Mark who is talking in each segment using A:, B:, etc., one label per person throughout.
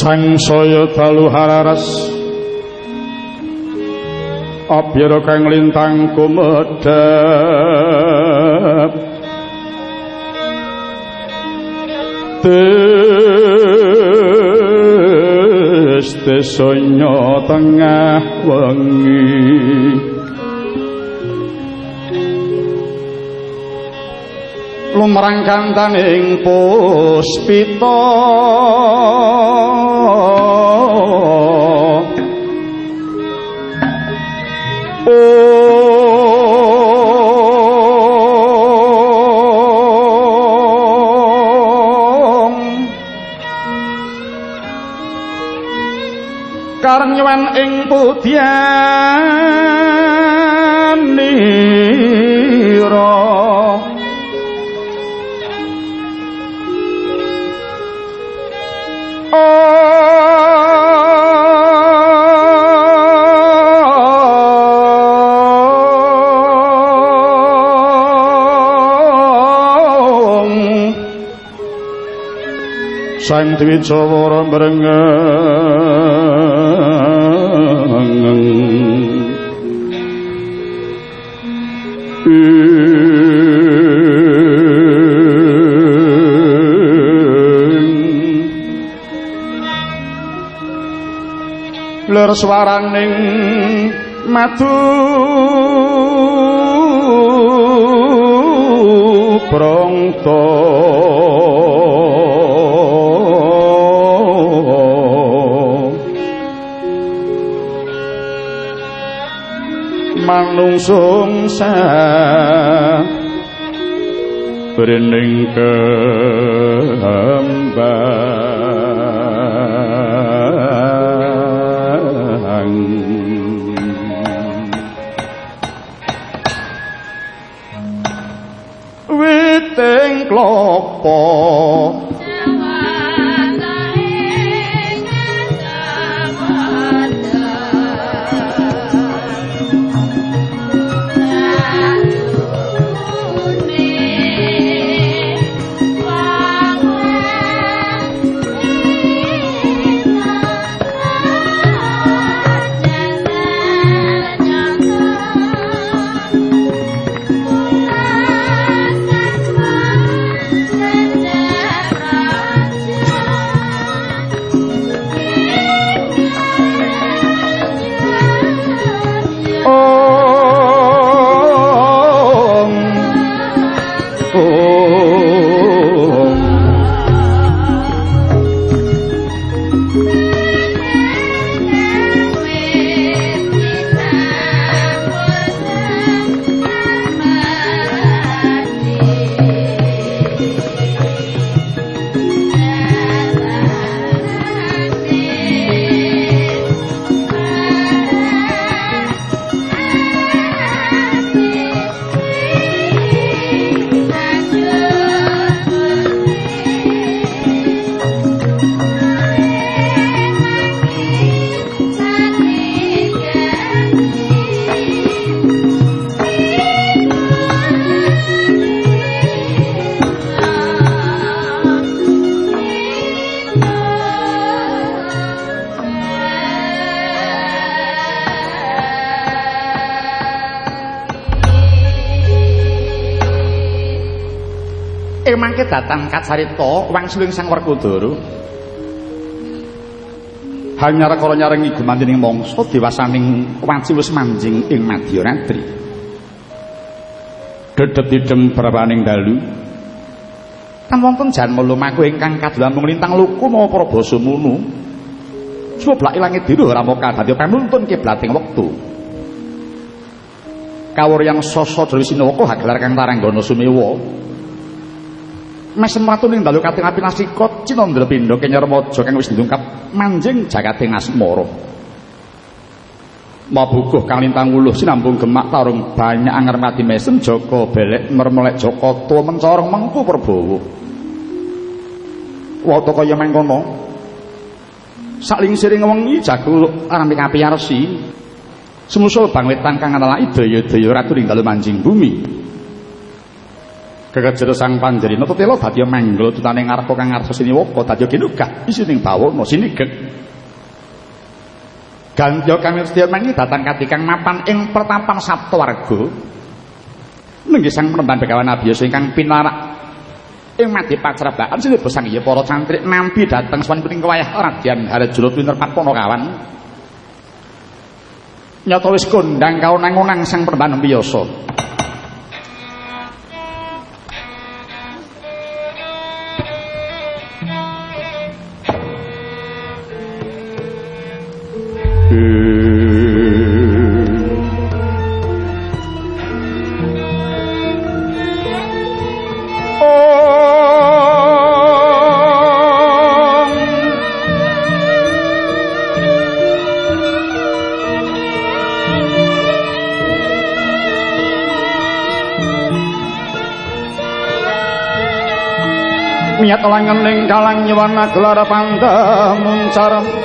A: sang saya dalu hararas. Abira kang lintang kumedhep. Tes tesonyo tengah wengi. Lumrang kantaning puspita Karang nyuwen ing pudyanira sang dwijawara mrengeng ler swaraning madu prangta manungsung sa bening kembang witing klopo
B: datang kacarita wangsuling Sang Werkudara. Hanyar kala nyarengi gumantining mangsa dewasaning wanci wis manjing ing Madyaratri. Dedep didem brawaning dalu. Tan wonten jan lumaku ingkang kadolan lintang luku mawa para basa munu. Coba ilange ora mung kadadya panuntun kiblating wektu. Kawuryang sasa Dewi Sinawaka hagelar kang taranggana sumewa. Mesem ratu ning dalu kating api nasikot cinandra pindha kenyarmaja kang wis ndungkap manjing jagating asmara mabukuh kang lintang wuluh sinambung gemak tarung banyak anger mati mesem joko belek mermelek joko tua mencorong mengku perbowo waktu kaya mengkono saling siring wengi jago arami kapi arsi. Semusul bang wetan kang adalah idaya-daya ratu ning dalu manjing bumi
A: Kekejero sang panjenengan tetela dadi manggla tutane ngarep kang ngarsa siniwaka dadi ginugah isi ning sini sinigeg. Ganjo kami setia mengi datang katikang mapan ing pertampan sabtu warga. Nenggi sang penemban pegawai nabi Yesus ingkang pinarak ing mati pacrabakan sini besang iya para santri nampi datang swan pening kewayah radian harjulut winter patpono kawan. Nyata wis kondang kau nangunang sang penemban nabi Yesus. Langening kalang nyewana gelar panda muncar Om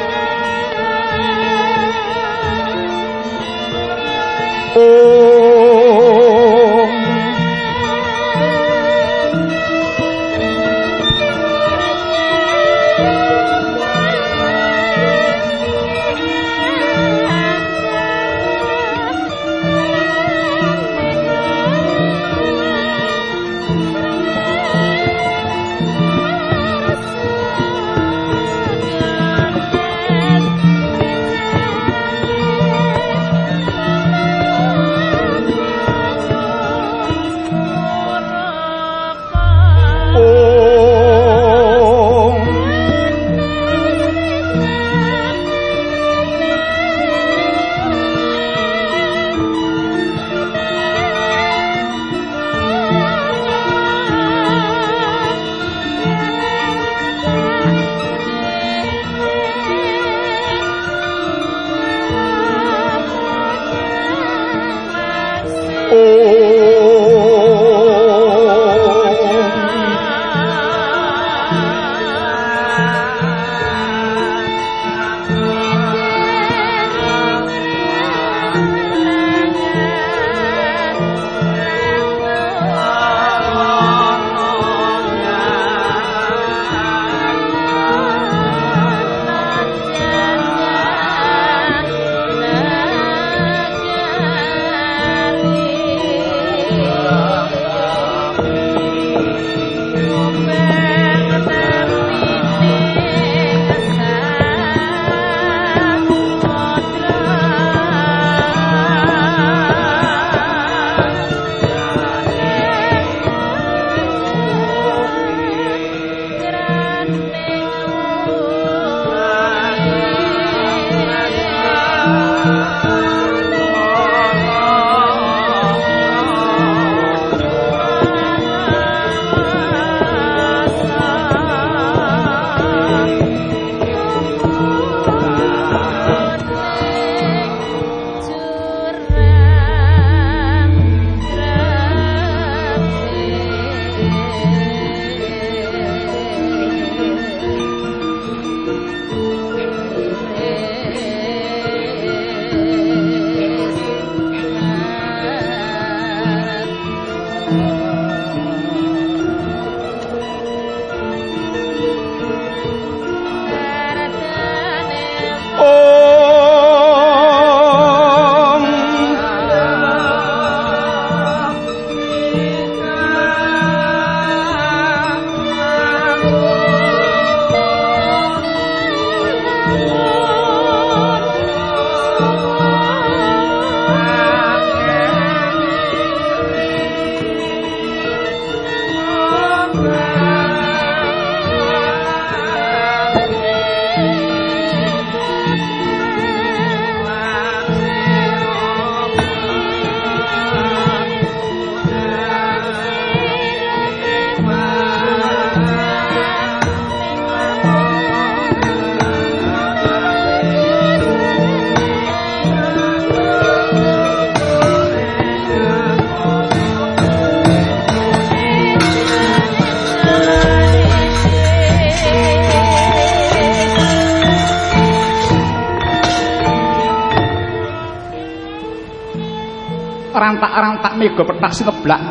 A: mega petak sineblak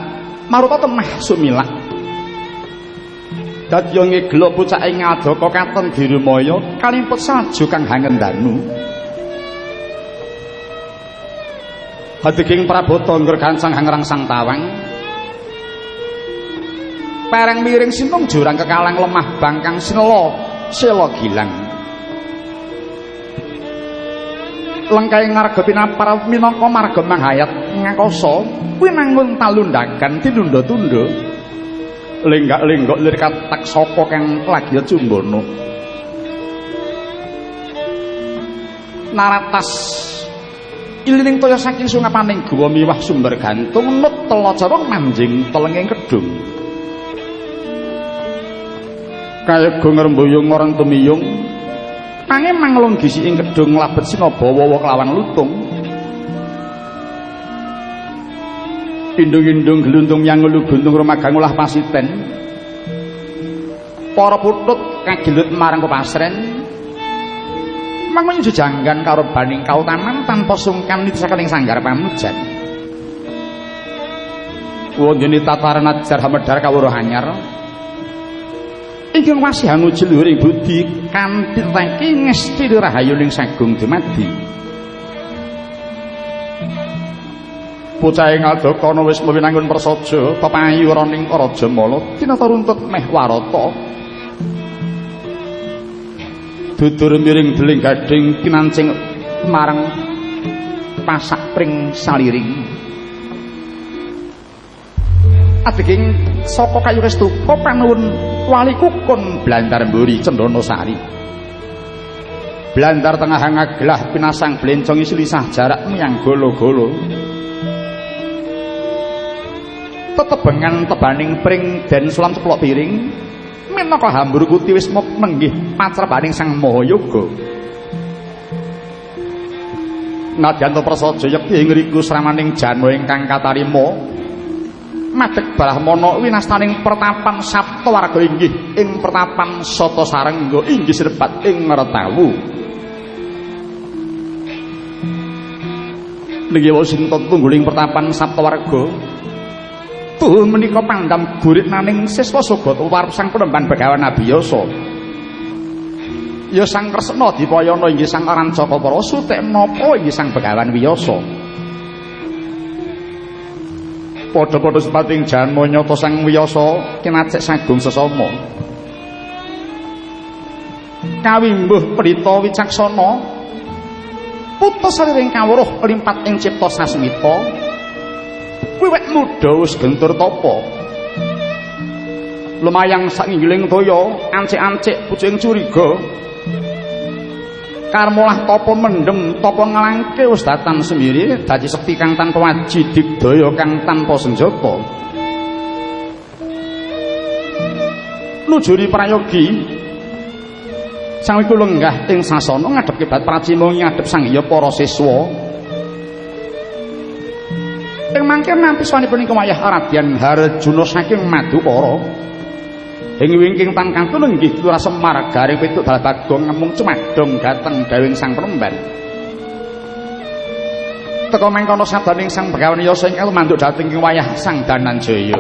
B: maruta temah sumilak dadi ngeglo bocah ing ngadaka katon dirumaya kalimpet salju kang hangendanu Hadeging Prabota ngger gancang hangrangsang tawang. Pereng miring sintung jurang kekalang lemah bangkang sinelo selo gilang. Lengkai ngarga pinapar minangka marga manghayat ngakoso kuwi nangun talundakan tinunda-tunda lenggak-lenggok lir katak saka kang lagi cumbono naratas. Ilining toya saking sungapaning guwa miwah sumber gantung nut tela jarong manjing telenging kedung kaya go ngrembuyung orang tumiyung. Angin manglung gisi ing kedung labet sinabawa kelawan lutung indung-indung geluntung yang ngulu guntung rumagang ulah pasiten. Para putut kagilut marang kepasren mang jejanggan karo baning kautaman tanpa sungkan nitisakan yang sanggar pamujan. Wonjeni tataran ajar hamedar kawuruh anyar. Ingkang wasih hanuji luhuring budi kanthi tangki ngesti rahayu ning sagung dumadi bocah ing adakana wis mewinangun prasaja pepayu raning raja mala tinata runtut meh warata. Dudur miring deling gading kinancing marang pasak pring saliring. Adiging saka kayu restuka panuwun wali kukun blandar mburi cendana sari blandar tengah ngaglah pinasang blencong isi lisah jarak miyang golo-golo tetebengan tebaning pring dan sulam ceplok piring minangka hambur kuti wis menggih pacrebaning sang maha yoga nadyan prasaja yekti ing ngriku sramaning janma ingkang katarima madhek brahmana winastaning pertapan sapta warga inggih ing pertapan sata sarengga inggih sirepat ing ngretawu niki wasinta tungguling pertapan sapta warga Tuh menika pandam gurit naning siswa sogot warep sang penemban begawan Nabi Yasa. Ya sang Kresna dipayana inggih sang Rancaka para sutek napa inggih sang begawan Wiyasa. Padha-padha sepating janma nyata sang Wiyasa kinacek sagung sesama. Kawimbuh prita wicaksana putus sariring kawruh limpat ing cipta sasmita. Wiwit muda wis gentur tapa? Lumayang sakinggiling toya ancik-ancik pucing curiga. Karmolah tapa mendem tapa nglangke wis datang semiri dadi sekti kang tanpa waji digdaya kang tanpa senjata. Nujuri prayogi. Sang iku lenggah ing sasana ngadhep kibat pracima ngadhep sang para siswa ing mangke nampi ing wayah Radyan Harjuna saking Madukara ing wingking tangkang tulenggih Lurah Semar garing pituk dal bagong ngemung cemadong dhateng dawing sang penemban teka mengkono sadaning sang Begawan Yasa ing manduk dhateng ing wayah sang Dananjaya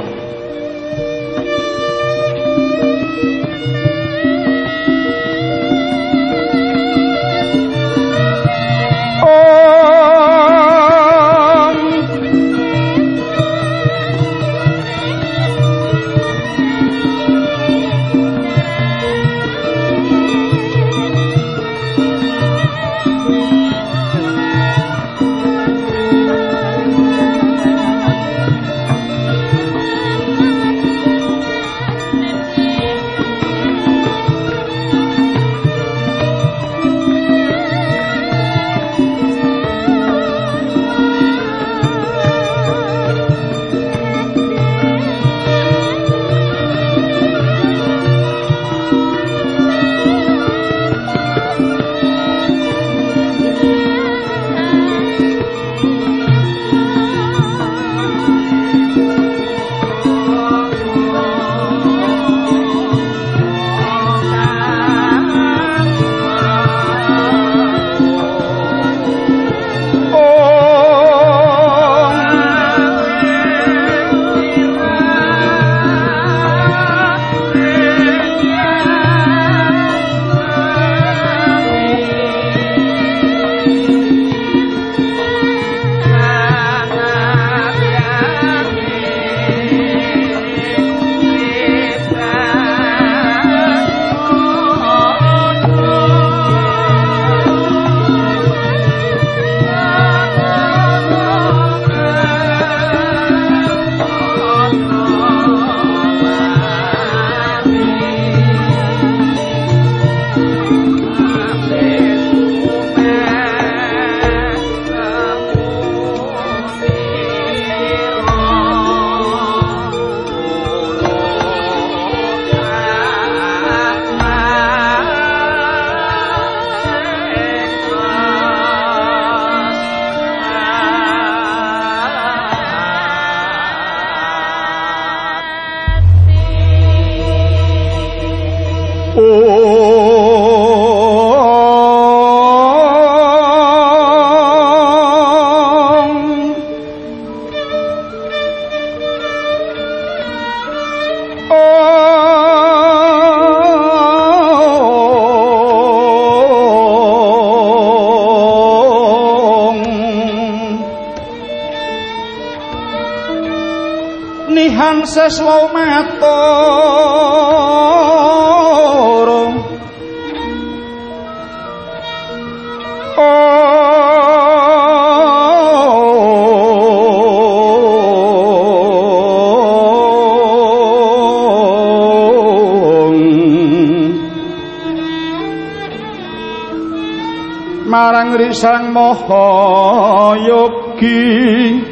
A: risang maha yogi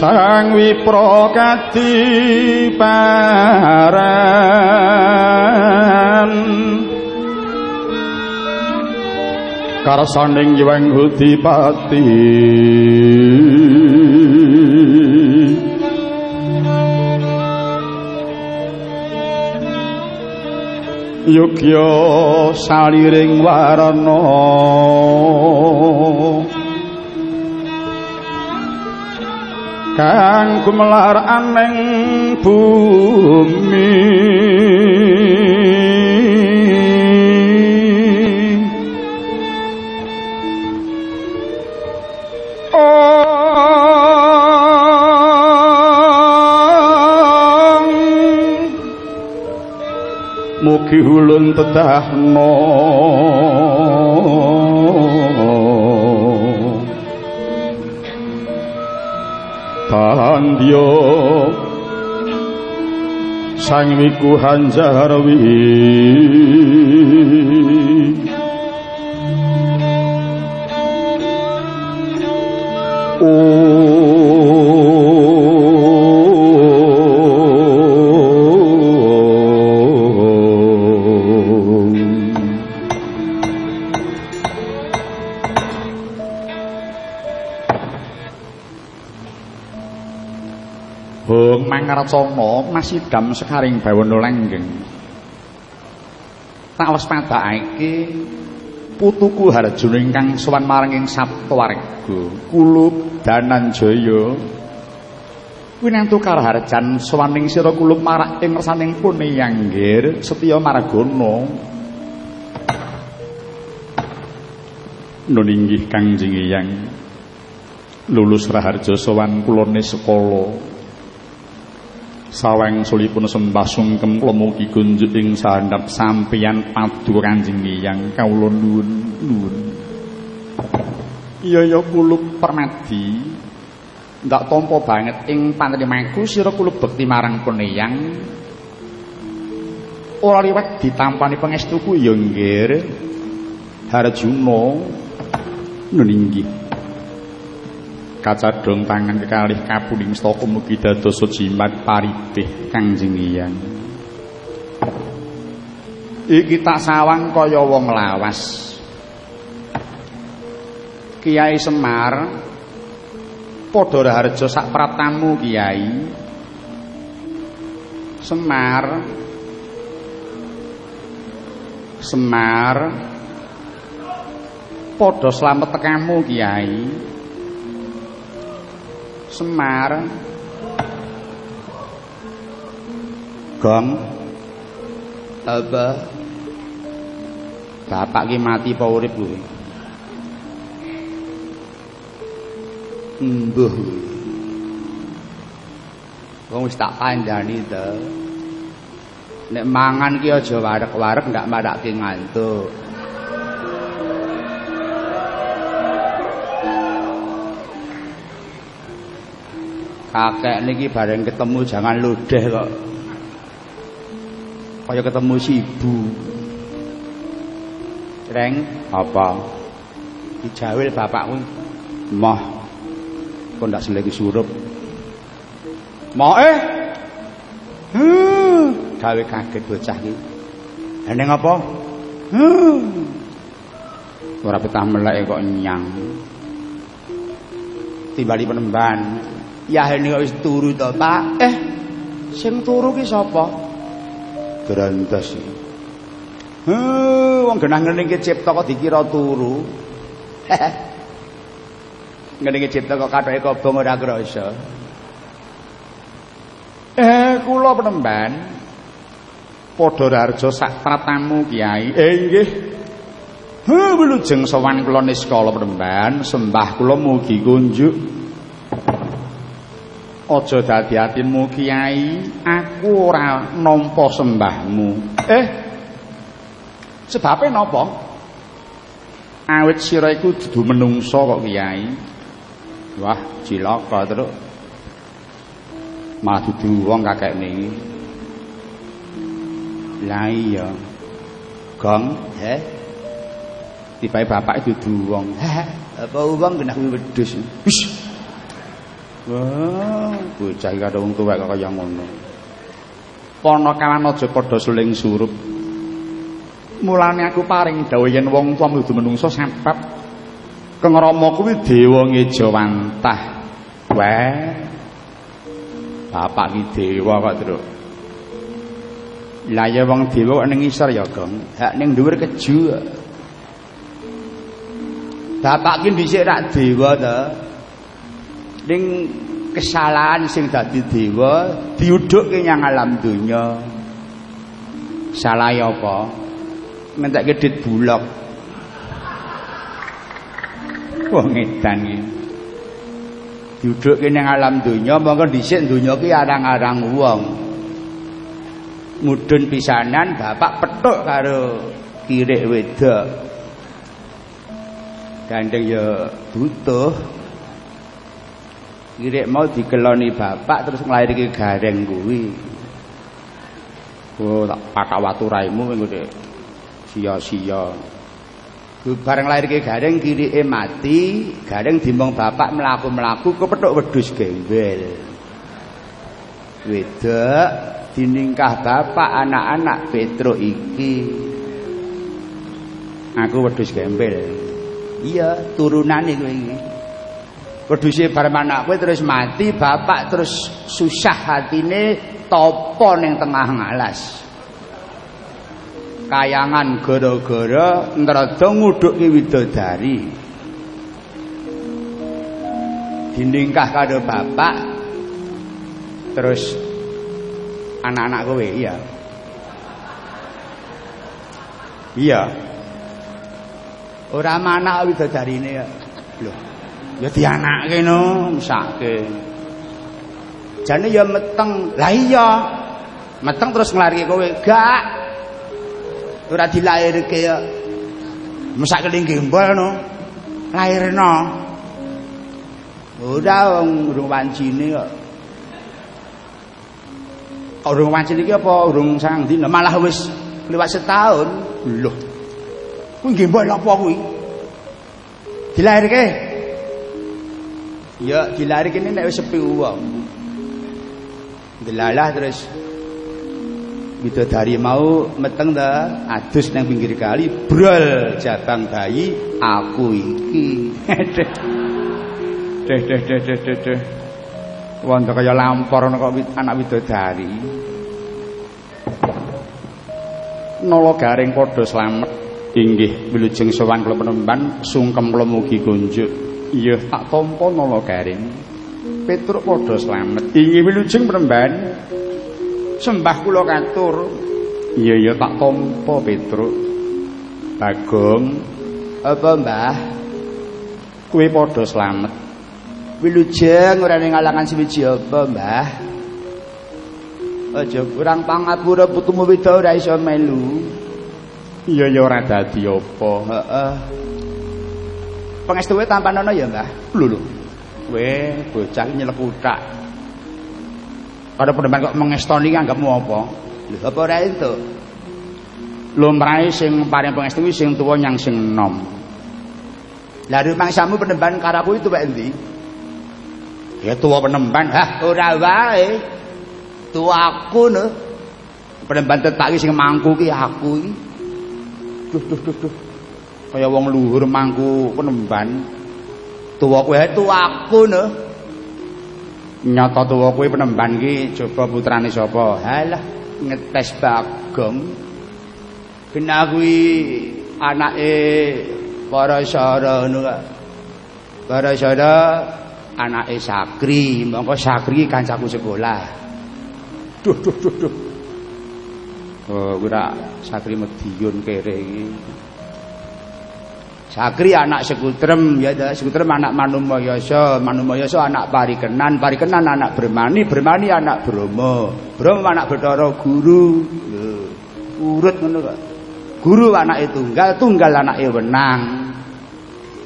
A: Sang Wipra kadiparan Karsaning Hyang Hudipati. Yogya saliring warana. Kang gumelar aneng bumi mugi ulun tetahno Pandya Sang Wiku Hanjarwi
B: Hong mangracana masidam sekaring bawana langgeng. Tak wis padhake putuku Harjuna ingkang sowan marang ing Saptawarga, Kulub Dananjaya. Kuwi nang tukar harjan sira kulub marak ing resaning pune yanggir Setya Margana. Nun inggih Kangjeng Eyang. Lulus Raharja sowan kulone sekolah. Saweng sulipun sembah sungkem kula mugi kunjuk ing sandhap sampeyan padu Kanjeng Hyang kawula nuwun nuwun. Iya ya kulub permadi. Ndak tampa banget ing panrimaku sira kulub bekti marang Puneyang ora liwat ditampani pangestuku ya nggih Harjuna. Nuninggih kacadhong tangan kekalih kapuning staka mugi dados jimat paritih Kangjeng Hyang. Iki tak sawang kaya wong lawas. Kiai Semar padha raharja sak pratamu Kiai. Semar Semar padha slamet tekamu Kiai. Semar. Gong. Apa Bapak ki mati apa urip kuwi? Mbuh. Wong wis tak kandhani to. Nek mangan ki aja warek-warek ndak madake ngantuk kakek niki bareng ketemu jangan lodeh kok. Kaya ketemu si ibu. Reng apa? Dijawil bapakku. Mah kok ndak selagi surup mau eh? Huh, gawe kaget bocah iki. Eneng apa? Huh. ora betah melek kok nyang. Timbali penemban Yahene wis turu to, Pak. Eh, sing turu ki sapa? Grandas iki. Heh, wong genah ngene iki cipta kok dikira turu. ngene cipta kok kathoke kobong ora krasa. Eh kula penemban padha sak pratamu Kiai. Eh nggih. Ha wilujeng sowan kula niskala penemban sembah kula mugi kunjuk. Aja dadi atimu Kiai, aku ora nampa sembahmu. Eh. Sebabe napa? Awit sira iku dudu menungsa kok Kiai. Wah, cilaka terus. Malah dudu wong kakekne. Lah iya. Gong, he? Tibae bapak dudu wong. Apa wong kuwi wedhus. Wis. Wah, bocah iki karo wong tuwek kok kaya ngono. Ponokawan aja padha suling surup. Mulane aku paring dawuh yen wong tuwa kudu menungso sebab Kang Rama kuwi dewa ngejawantah. Wah. Bapak ki dewa kok, Truk. Lah ya wong dewa ning isor ya, Gong. Hak ning dhuwur keju. Bapak ki dhisik rak dewa to. Ning kesalahan sing dadi dewa diudhukke nyang alam donya. Salah apa? Ngentekke dit bulog. Wong edan iki. Diudhukke nyang alam donya monggo dhisik donya ki arang-arang wong. Mudhun pisanan bapak petuk karo kirik wedok. Gandeng ya butuh Kirik mau dikeloni bapak terus nglairike gareng kuwi. Oh, tak pakak watu raimu ngene. Sia-sia. Bareng lairke gareng kirike mati, gareng dimong bapak mlaku-mlaku kepethuk wedhus gembel. Wedok diningkah bapak anak-anak Petro iki. Aku wedhus gembel. Iya, turunane kowe iki. Wedhuse bareng anak kowe terus mati, bapak terus susah hatine topo ning tengah ngalas. Kayangan gara-gara nrada ngudhukke widodari. Diningkah karo bapak terus anak-anak kowe iya. Iya. Ora manak widodarine ya. Lho. Ya dianake no, mesake. Jane ya meteng. Lah iya. Meteng terus nglarike kowe. Gak. Ora dilairke ya. Mesake ning gembol no. Lairno. Ora wong urung wancine kok. Urung wancine iki apa urung sang dina malah wis liwat setahun. Lho. Kuwi gembol apa kuwi? Dilairke. Ya dilari kene nek sepi wong. Delalah terus bidadari mau meteng ta adus nang pinggir kali brol jabang bayi aku iki. Deh deh deh deh deh deh. Wonten kaya lampor kok anak bidadari. Nolo garing padha slamet inggih wilujeng sowan kula penemban sungkem kula mugi kunjuk. Iya tak tampa nala garing. Petruk padha slamet. Inggih wilujeng Premban. Sembah kula katur. Iya iya tak tampa Petruk. Bagong. Apa Mbah? Kuwi padha slamet. Wilujeng ora ning alangan siwiji apa Mbah? Aja kurang pangapura putumu weda ora iso melu. Iya ya ora dadi apa. Heeh. Pengestuwe tampanono ya Mbah. Lho lho. Kowe bocah nyelek utak. Kada peneman kok mengestoni anggapmu apa? Lho apa ora entuk? Lumrahe sing paring pengestu sing tuwa nyang sing enom. Lah rumangsamu penemban karaku itu wae endi? Ya tuwa penemban. Hah, ora wae. Tuaku no. Penemban tetak sing mangku ki aku iki. Duh duh duh duh. Kaya wong luhur mangku penemban tuwa kowe tuwaku no nyata tuwa kowe penemban ki coba putrane sapa halah ngetes bagong kena kuwi anake para sara ngono Barasada anake Sakri, mongko Sakri kancaku sekolah. Duh duh duh duh. Oh, ora Sakri Medion kere iki. Sakri anak Sekutrem, ya Sekutrem anak Manumayasa, Manumayasa anak Parikenan, Parikenan anak Bremani, Bremani anak Bromo, Bromo anak Bathara Guru. Lho, urut ngono kok. Guru anake tunggal, tunggal anake Wenang.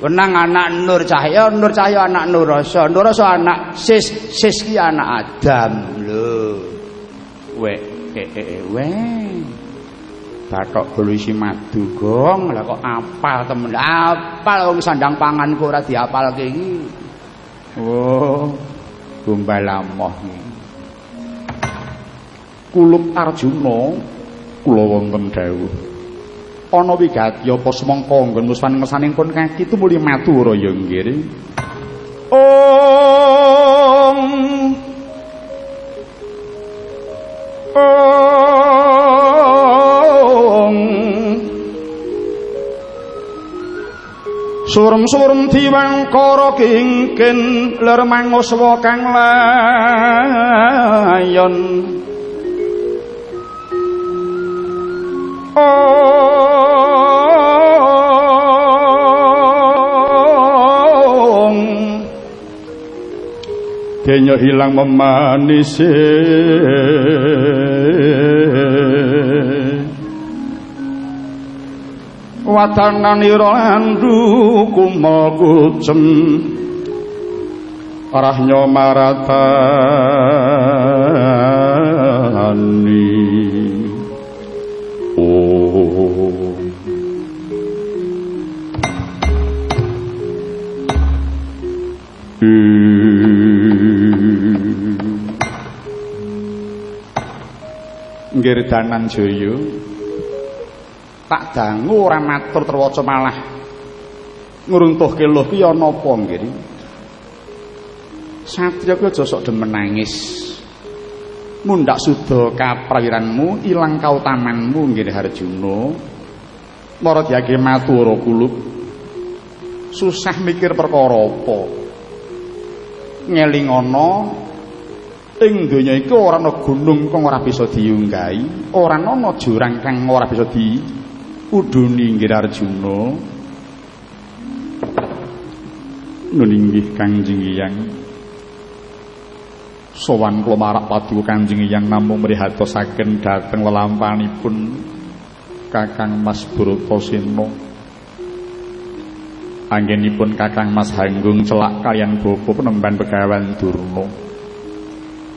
B: Wenang anak Nur Cahya, Nur Cahya anak Nur Rasa, Nur Rasa anak Sis, Sis ki anak Adam. Lho. Wek, eh, eh, eh. Bathok polisi madu gong, lah kok apal temen. Apal wong sandang pangan kok ora diapalke iki. Oh, gombal amoh iki. Kulup Arjuna kula wonten dawuh. Ana wigati apa semangka nggon muswan-mesaning pun kaki tumuli matur ya nggih. Om Om Surum-surum diwangkara kingkin ler manguswa kang layon. Om Kenya hilang memanise Watananira landu kumel kucem. Rahnya maratani Oh. Nggih danan Jaya tak dangu ora matur terwaca malah. Ngruntuhke lho ki ana apa nggih? Satya ki aja sok demen nangis. Mundak suda kaprawiranmu ilang kautamanmu nggih Harjuna. Mara diage matur kulub susah mikir perkara apa? Ngeling ana ing donya iku ora ana gunung kang ora bisa diunggahi ora ana jurang kang ora bisa di uduni nggih Arjuna. Nun inggih Kanjeng Hyang sowan kula marak paduka Kanjeng Hyang namung mrihatosaken dhateng lelampanipun Kakang Mas Bratasena anggenipun Kakang Mas Hanggung celak kalian bapa penemban Begawan Durna.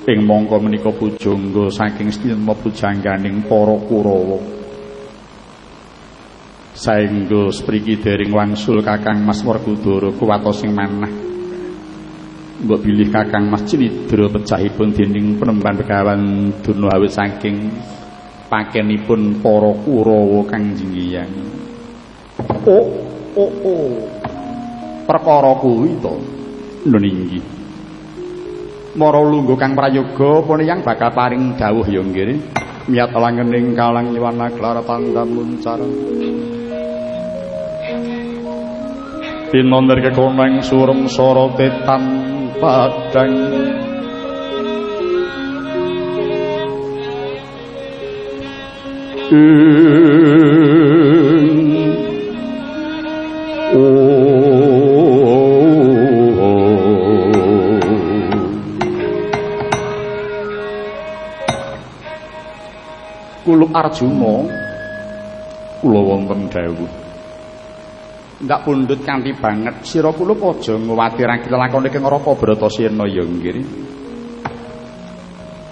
B: Ing mongko menika pujangga saking stinma pujangganing para Kurawa saengga spriki dering wangsul Kakang Mas Werkudara kuwatos sing manah. Mbok bilih Kakang Mas Cinidra pecahipun dening penemban Begawan Durna awit saking pakenipun para Kurawa kang jingiyang oh oh oh. Perkara kuwi to? Nuninggi Mara lungguh kang prayoga puniyang bakal paring dawuh ya nggih. Miyat langening kalang nyiwana klara tandam muncar Pinonder kekoneng surem sorote tanpa padang Kulub Arjuna kula wonten dawuh ndak pundhut kanthi banget. Sira kulub aja nguwatirake lakone keng Raka Bratasena ya nggih.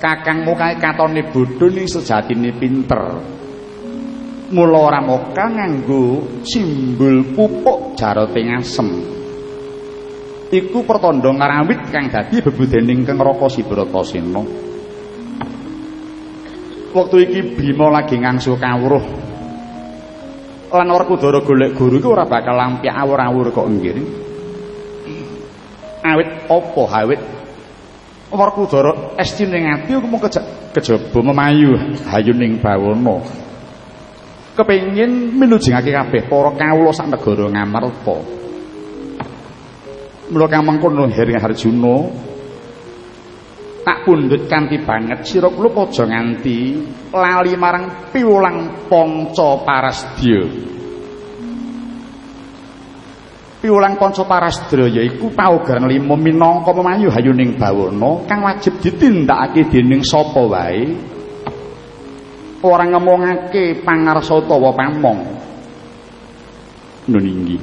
B: Kakangmu kae katone bodho ning sejatine pinter. Mula ora moka nganggo simbol pupuk jarote ngasem. Iku pertanda ngarawit kang dadi bebudening keng Raka Sibratasena wektu iki Bima lagi ngangsu kawruh lan Werkudara golek guru iku ora bakal lampiak awur-awur kok nggih. Awit apa awit? Werkudara estine ngati mung kejaba memayu hayuning bawana. Kepengin minujengake kabeh para kawula sak negara Ngamarta. Mula kang mengkono Hering Harjuna tak pundhut kanthi banget sira kula aja nganti lali marang piwulang panca parasdya. Piwulang panca parasdya yaiku paugeran lima minangka memayu hayuning bawana kang wajib ditindakake dening sapa wae. Ora ngomongake pangarsa utawa pamong. Nuninggi.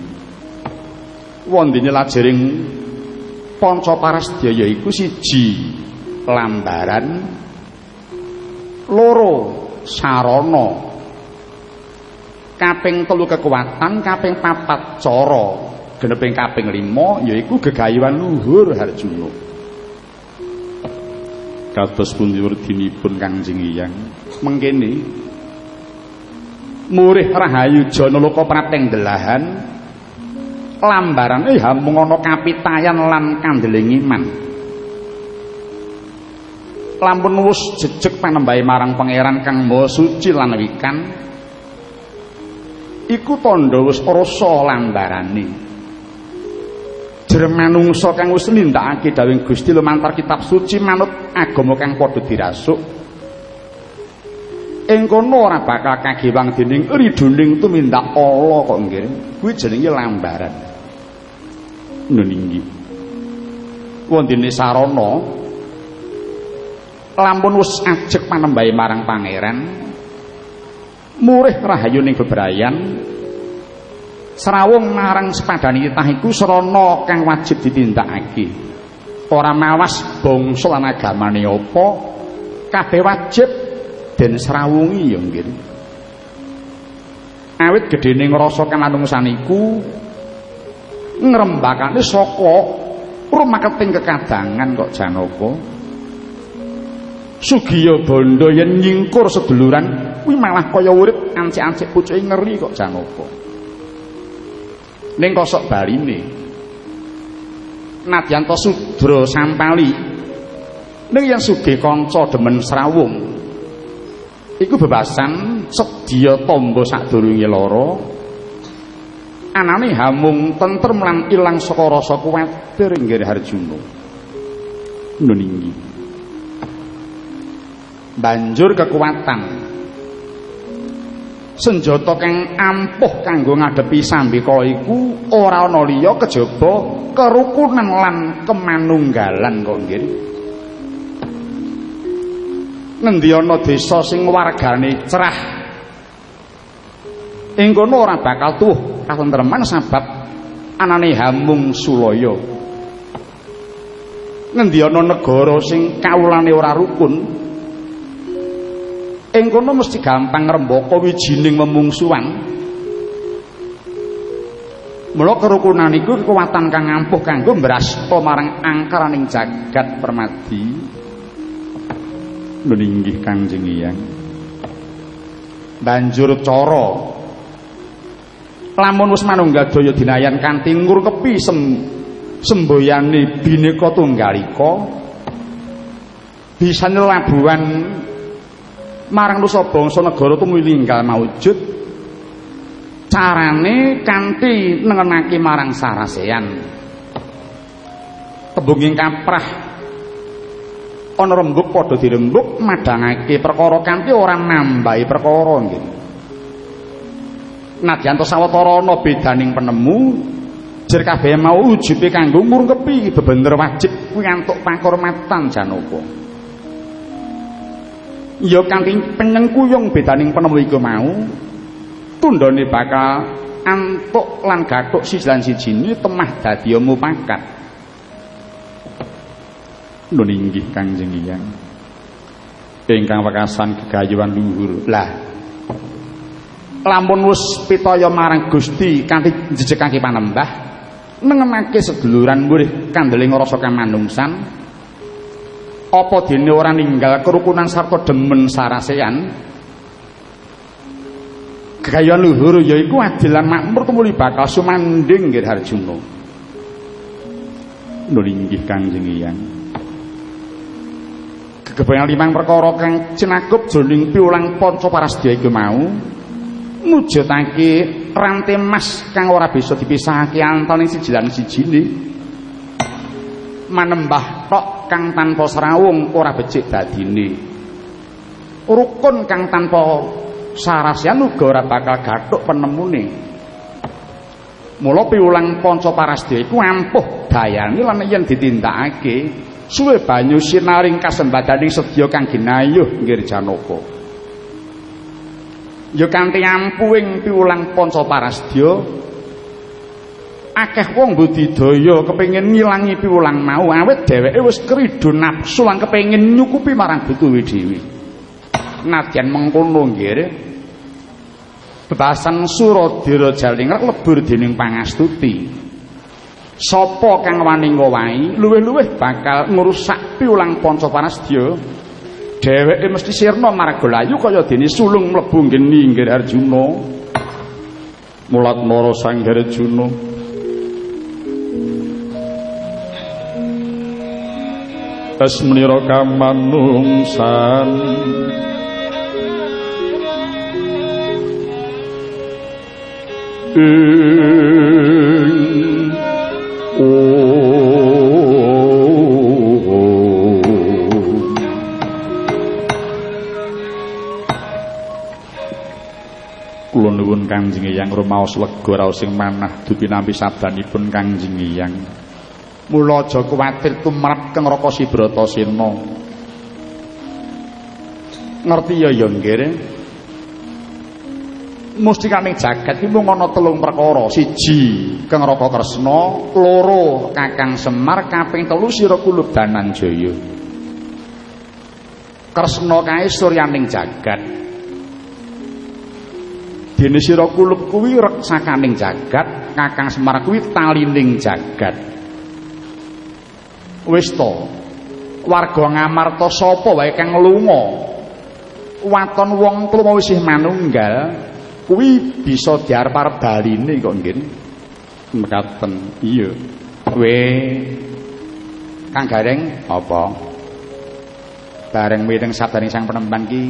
B: Wondene lajering panca parasdya yaiku siji lambaran loro sarana. Kaping telu kekuatan kaping papat cara. Geneping kaping lima yaiku gegayuhan luhur Harjuna. Kados pundi werdinipun Kangjeng Hyang. Mengkene murih rahayu jana loka prateng delahan lambaran eh hamung ana kapitayan lan kandeling iman lampun wus jejeg panembahe marang pangeran kang maha suci lan wikan. Iku tandha wis rasa lambarane. Jerem manungsa kang wis nindakake dawing Gusti lumantar kitab suci manut agama kang padha dirasuk. Ing kono ora bakal kagewang dening riduning tumindak Allah kok nggih. Kuwi jenenge lambaran. Nuninggi wondene sarana lampun wis ajeg panembahe marang pangeran. Murih rahayuning bebrayan. Serawung marang sepadani titah iku srana kang wajib ditindakake. Ora mawas bangsa lan agamane apa kabeh wajib den serawungi ya nggih. Awit gedene ngrasa kang manungsan iku ngrembakane saka rumaketing kekadangan kok janaka Sugiya bondo yen nyingkur seduluran kuwi malah kaya urip ancik-ancik ngeri kok janaka. Ning kosok baline. Nadyan to sudra sampali. Ning yen sugih kanca demen srawung. Iku bebasan sedya tamba sadurunge lara. Anane hamung tentrem lan ilang saka rasa kuwatir inggih Harjuna. Nuninggi. Banjur kekuatan senjata kang ampuh kanggo ngadepi sambika iku ora ana liya kejaba kerukunan lan kemanunggalan kok nggih. Ngendi ana desa sing wargane cerah? Ing kono ora bakal tuh katentreman sebab anane hamung sulaya. Ngendi ana negara sing kawulane ora rukun ing kono mesti gampang ngrembaka wijining memungsuhan. Mula kerukunan iku kekuatan kang ampuh kanggo mbrasta marang angkaraning jagat permadi. Meninggih kanjeng banjur cara. Lamun wis manunggal daya dinayan kanthi ngurkepi sem semboyane bineka tunggalika bisa nelabuhan marang nusa bangsa negara tumilinggal maujud carane kanthi nengenake marang sarasean. Tembunging kaprah. Ana rembug padha dirembug madhangake perkara kanthi ora nambahi perkara nggih. Nadyan to sawetara ana bedaning penemu jer kabeh mau ujube kanggo ngurungepi bebener wajib kuwi antuk pakurmatan janaka ya kanthi penyengkuyung bedaning penemu iku mau tundhone bakal antuk lan gathuk sijilan sijine temah dadi mupakat nun inggih Kangjeng Hyang ingkang wekasan gegayuhan luhur. Lah lampun wis pitaya marang Gusti kanthi jejegake panembah nengemake seduluran murih kandeling rasa kamanungsan apa dene ora ninggal kerukunan sarta demen sarasean? Gaya luhur yaiku adil lan makmur tumuli bakal sumanding nggih Harjuna nulinggih Kanjeng Hyang kegebayang limang perkara kang cinakup jroning piulang panca parasdya iku mau mujudake rantai emas kang ora bisa dipisahake antane siji lan sijine manembah tok kang tanpa serawung ora becik dadine. Rukun kang tanpa sarasian uga ora bakal gathuk penemune. Mula piwulang panca parasdya iku ampuh dayane lan yen ditindakake suwe banyu sinaring kasembadaning sedya kang ginayuh nggih Janaka. Ya kanthi ampuhing piwulang panca parasdya akeh wong budidaya kepengin ngilangi piwulang mau awet dheweke wis krido nafsu lan kepengin nyukupi marang butuhe dhewe nadyan mengkono nggih bebasan suradira jalingrak lebur dening pangastuti. Sapa kang wani ngowahi luwih-luwih bakal ngrusak piwulang panca panasdya dheweke mesti sirna margalayu kaya dene sulung mlebu geni nggih Arjuna. Mulat mara sang Arjuna kamanungsan ing Kula nuwun Kanjeng Hyang rumaos lega raos sing manah dupi nampi sabdanipun Kanjeng Hyang. Mula aja kuwatir tumrap Kang Raka Sibratasena. Ngerti ya ya nggih. Mustikaning jagat iki mung ana telung perkara. Siji, Kang Raka Kresna, loro Kakang Semar, kaping telu Sira Kulub Dananjaya. Kresna kae suryaning jagat. Dene Sira Kulub kuwi reksakaning jagat, Kakang Semar kuwi talining jagat. Wis to. Warga ngamarta sapa wae kang lunga? Waton wong klumo isih manunggal kuwi bisa diarep baline kok nggih? Mekaten iya. Kowe kang gareng apa? Bareng mireng sabdaning sang penemban ki.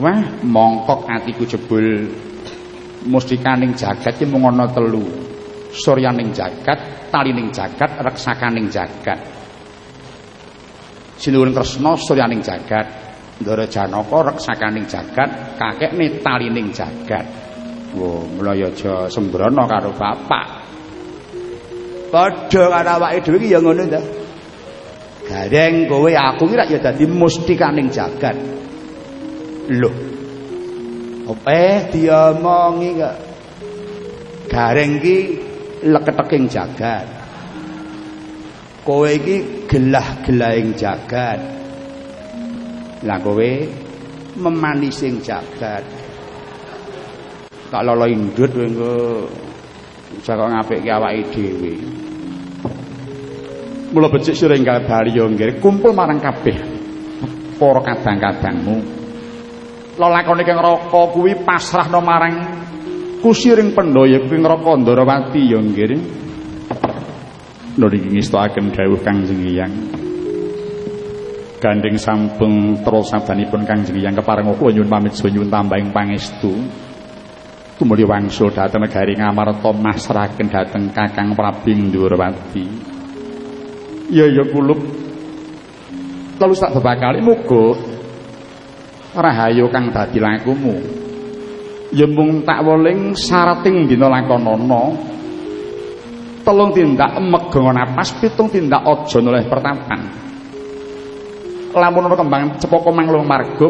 B: Wah mongkok atiku jebul. Mustikaning jagat ki mung ana telu. Suryaning jagat talining jagat reksakaning jagat Sinuwun Kresna suryaning jagat, Ndara Janaka reksakaning jagat, kakekne talining jagat. Wo, mulya aja sembrono karo bapak. Padha karo awake dhewe iki ya ngono ta. Gareng kowe aku ki rak ya dadi mustikaning jagat. Lho. Ope diomongi kok. Gareng ki leketeking jagat. Kowe iki gelah-gelahing jagat. Lah kowe memanising jagat. Tak lolo indut kowe engko. Jaka ngapikke awake dhewe. Mula becik sira ingkang baliyo nggih kumpul marang kabeh. Para kadang-kadangmu. Lelakone kang raka kuwi pasrahno marang kusiring pendaya kuwi ngraka Ndarawati ya nggih niki ngestakaken dawuh Kangjeng Hyang. Gandeng sampun terus sabanipun Kangjeng Hyang kepareng kula nyuwun pamit nyuwun tambahing pangestu. Tumuli wangsul dhateng negari Ngamarta masrahaken dhateng Kakang Prabing Ndurwati. Ya ya kulup. Lalu sak bebakali muga rahayu kang dadi lakumu. Ya mung tak weling sarating dina lakonana telung tindak megengon napas pitung tindak aja noleh pertapan. Lamun kembang cepaka manglung marga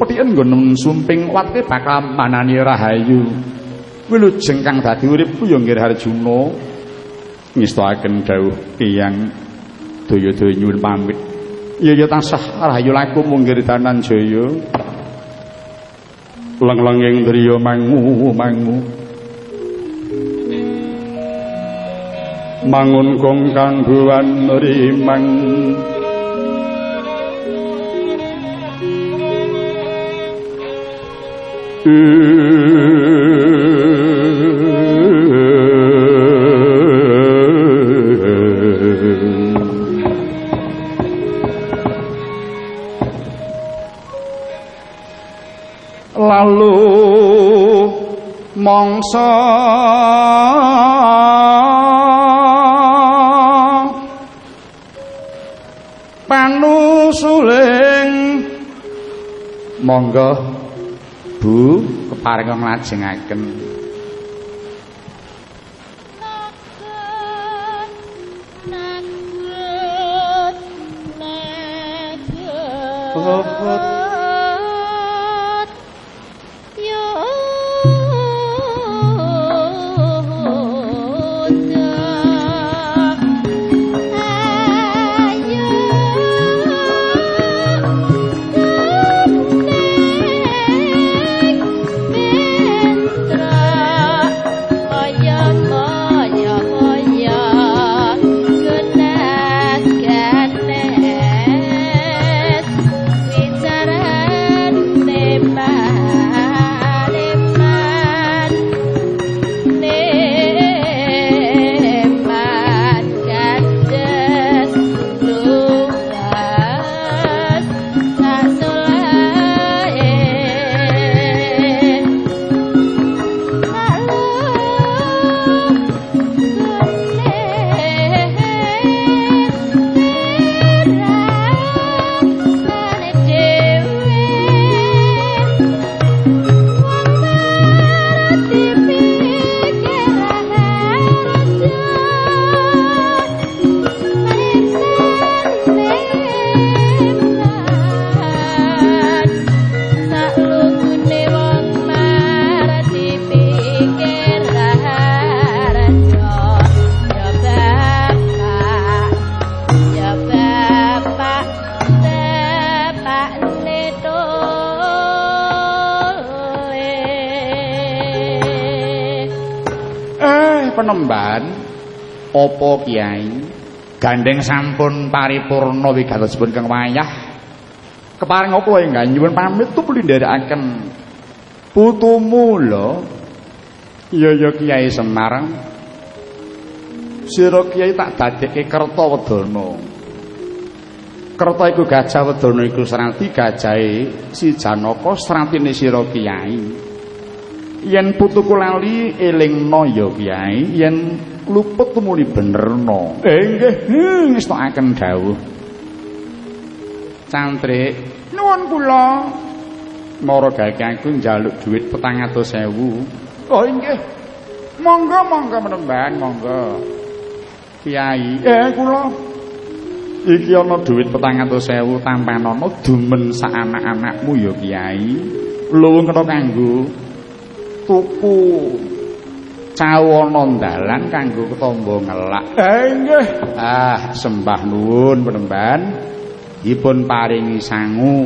B: pethiken nggon sumping watke bakal manani rahayu. Wilujeng kang dadi uripku ya nggih Arjuna. Ngestakaken dawuh tiyang daya-daya nyuwun pamit. Ya ya tansah rahayu laku munggir danan jaya. Leng-lenging driya mangu mangu mangun kong kang buwan rimang. Lalu mongso suling. Monggo bu kepareng nglajengaken.
C: Oh,
B: uh. Gandeng sampun paripurna wigatosipun kang wayah. Keparing apa enggak nyuwun pamit tu pelindharakaken putumu lho. Iya ya Kiai Semar sira Kiai tak dadekke kerta wedana. Kerta iku gajah wedana iku serati gajahe si Janaka sratine sira Kiai. Yen putuku lali elingno ya Kiai. Yen luput tumuli benerno. Eh nggih, hmm, ngestokaken dawuh. Cantrik, nuwun kula. Mara gaweku njaluk dhuwit 400.000. Oh nggih. Monggo monggo menemban, monggo. Kiai, eh kula iki ana dhuwit 400.000 tampan ana dumen sak anak-anakmu ya Kiai. Luwung kena kanggo tuku cawana dalan kanggo ketombo ngelak. Eh nggih. Ah, sembah nuwun penemban. Dipun paringi sangu.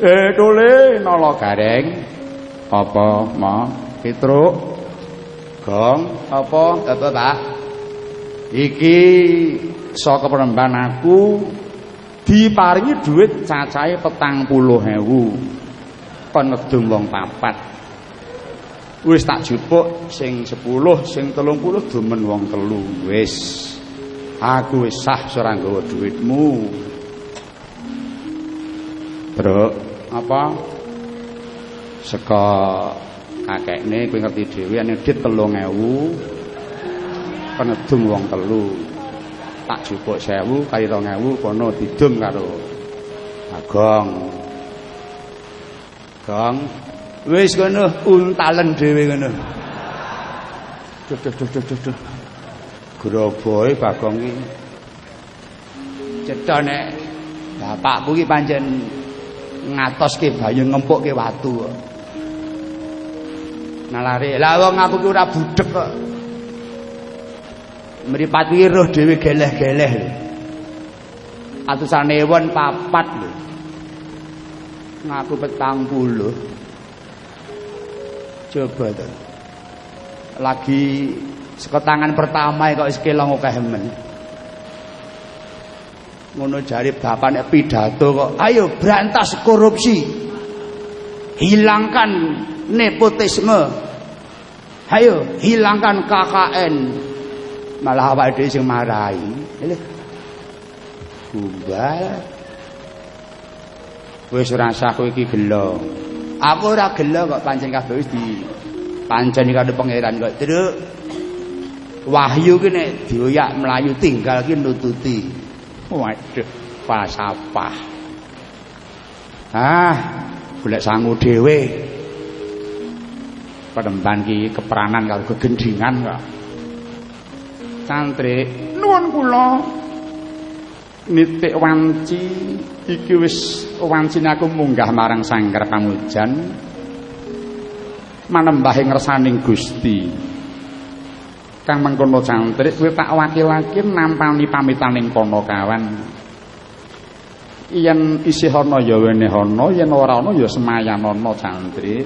B: Eh, dole nala gareng. Apa, Ma? Petruk. Gong, apa? Tetu ta? Iki saka penemban aku diparingi dhuwit cacahe 40.000. Kon ngedung wong papat. Wis tak jupuk sing 10 sing 30 demen wong telu. Wis. Aku wis sah ora nggawa dhuwitmu Bro apa? Saka kakekne kowe ngerti dhewe ane dit 3000 penedung wong telu. Tak jupuk 1000 kali 2000 kono didum karo Agong. Gong Wis ngono untalen dhewe ngono. Duh duh duh duh duh. Groboe Bagong iki. Cetha nek bapakku iki pancen ngatoske bayu ngempukke watu kok. Nalare, lah wong aku ki ora budhek kok. Mripat iki roh dhewe geleh-geleh. Atusan ewon papat lho. Ngaku petang puluh. Coba to. Lagi seketangan pertama kok iskelong akeh men. Ngono jari bapak pidato kok, ayo berantas korupsi. Hilangkan nepotisme. Ayo hilangkan KKN. Malah awake dhewe sing marahi. Gumbal. Wis ora sah kowe iki gelo. Aku ora gelo kok pancen kabeh wis di pancen karo pangeran kok. Truk. Wahyu ki nek dioyak melayu tinggal ki nututi. Waduh, falsafah. Ah, golek sangu dhewe penemban ki keperanan karo gegendingan kok santri nuwun kula nitik wanci iki wis wancine aku munggah marang sangkar pamujan. Manembahe ngersaning Gusti. Kang mengkono santri kowe tak wakilake nampani pamitaning kono kawan. Yen isih ana ya wene ana yen ora ana ya semayan ana santri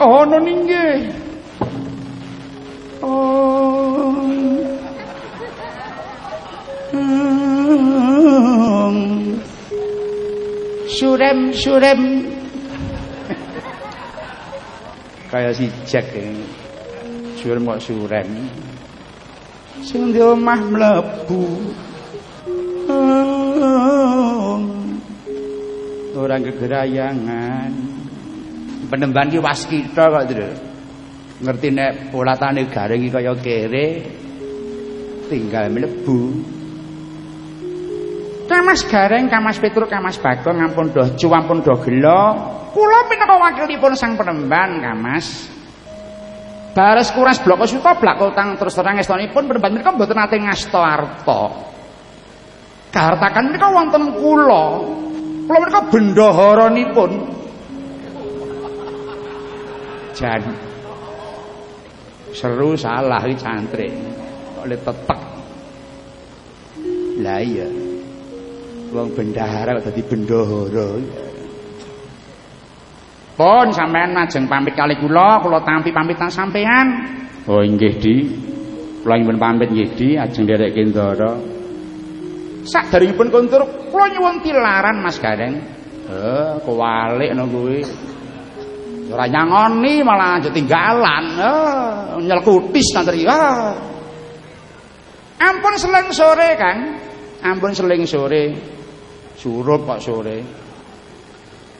B: ana nggih oh surem surem kaya si Jack ini surem kok surem. Sing di omah mlebu. Orang kegerayangan penemban ki waskita kok Dru ngerti nek polatane garing kaya kere tinggal mlebu Kamas Gareng, Kamas Petruk, Kamas Bagong ampun doh cuwam pun doh gelo. Kula minangka wakilipun sang penemban, Kamas. Bares kuras bloko suta blak utang terus terang estonipun penemban menika mboten nate ngasta arta. Kahartakan menika wonten kula. Kula menika bendaharanipun. Jan seru salah iki cantrik. Oleh tetek. Lah iya. Wong bendahara kok dadi bendahara. Pun sampean majeng pamit kali kula, kula tampi pamitan sampean. Oh inggih Di. Kula nyuwun pamit nggih Di, ajeng nderekke ndara. Sakderengipun kontur kula nyuwun tilaran Mas Gareng. Eh, kewalik no kuwi. Ora nyangoni malah aja tinggalan. Eh, nyelkutis nanti. Ah. Ampun seleng sore, Kang. Ampun seling sore. Surup kok sore.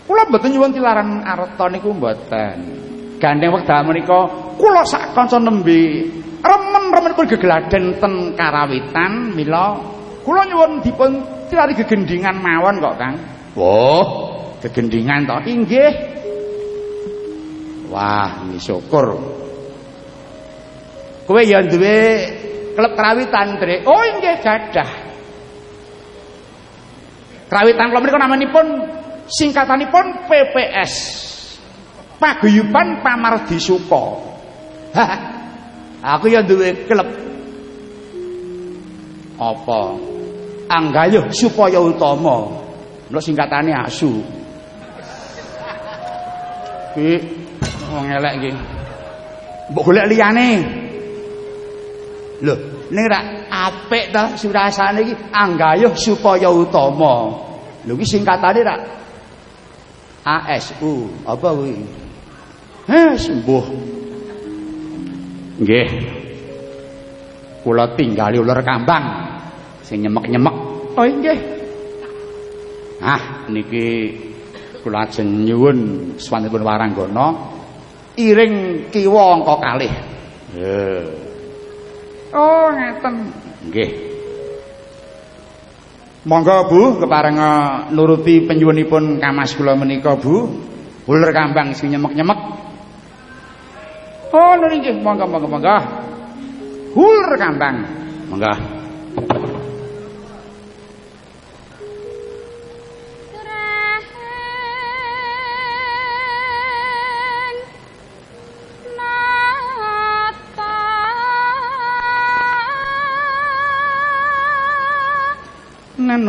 B: Kula mboten nyuwun tilaran arta niku mboten. Gandeng wekdal menika kula sak kanca nembe remen-remenipun gegladen ten karawitan mila kula nyuwun dipun tilari gegendingan mawon kok Kang. Wah, gegendingan to. Inggih. Wah, ini syukur. Kowe ya duwe klub karawitan, Dre. Oh, inggih gadah. Karawitan kula menika namanipun singkatanipun PPS Paguyuban Pamardi Suka. Aku ya duwe klub. Apa? Anggayuh supaya utama. Lho singkatane asu. Iki wong elek iki. Mbok golek liyane. Lho ning ra apik to surasane iki anggayuh supaya utama. Lho iki singkatane ra ASU apa kuwi? Eh sembuh. Nggih. Kula tinggali ular kambang sing nyemek-nyemek. Oh nggih. Ah niki kula ajeng nyuwun swanipun waranggana. Iring kiwa angka kalih oh ngeten nggih Monggo Bu kepareng nuruti penyuwunipun Kamas kula menika Bu. Uler kambang sing nyemek-nyemek. Oh nggih monggo monggo monggo. Uler kambang. Monggo.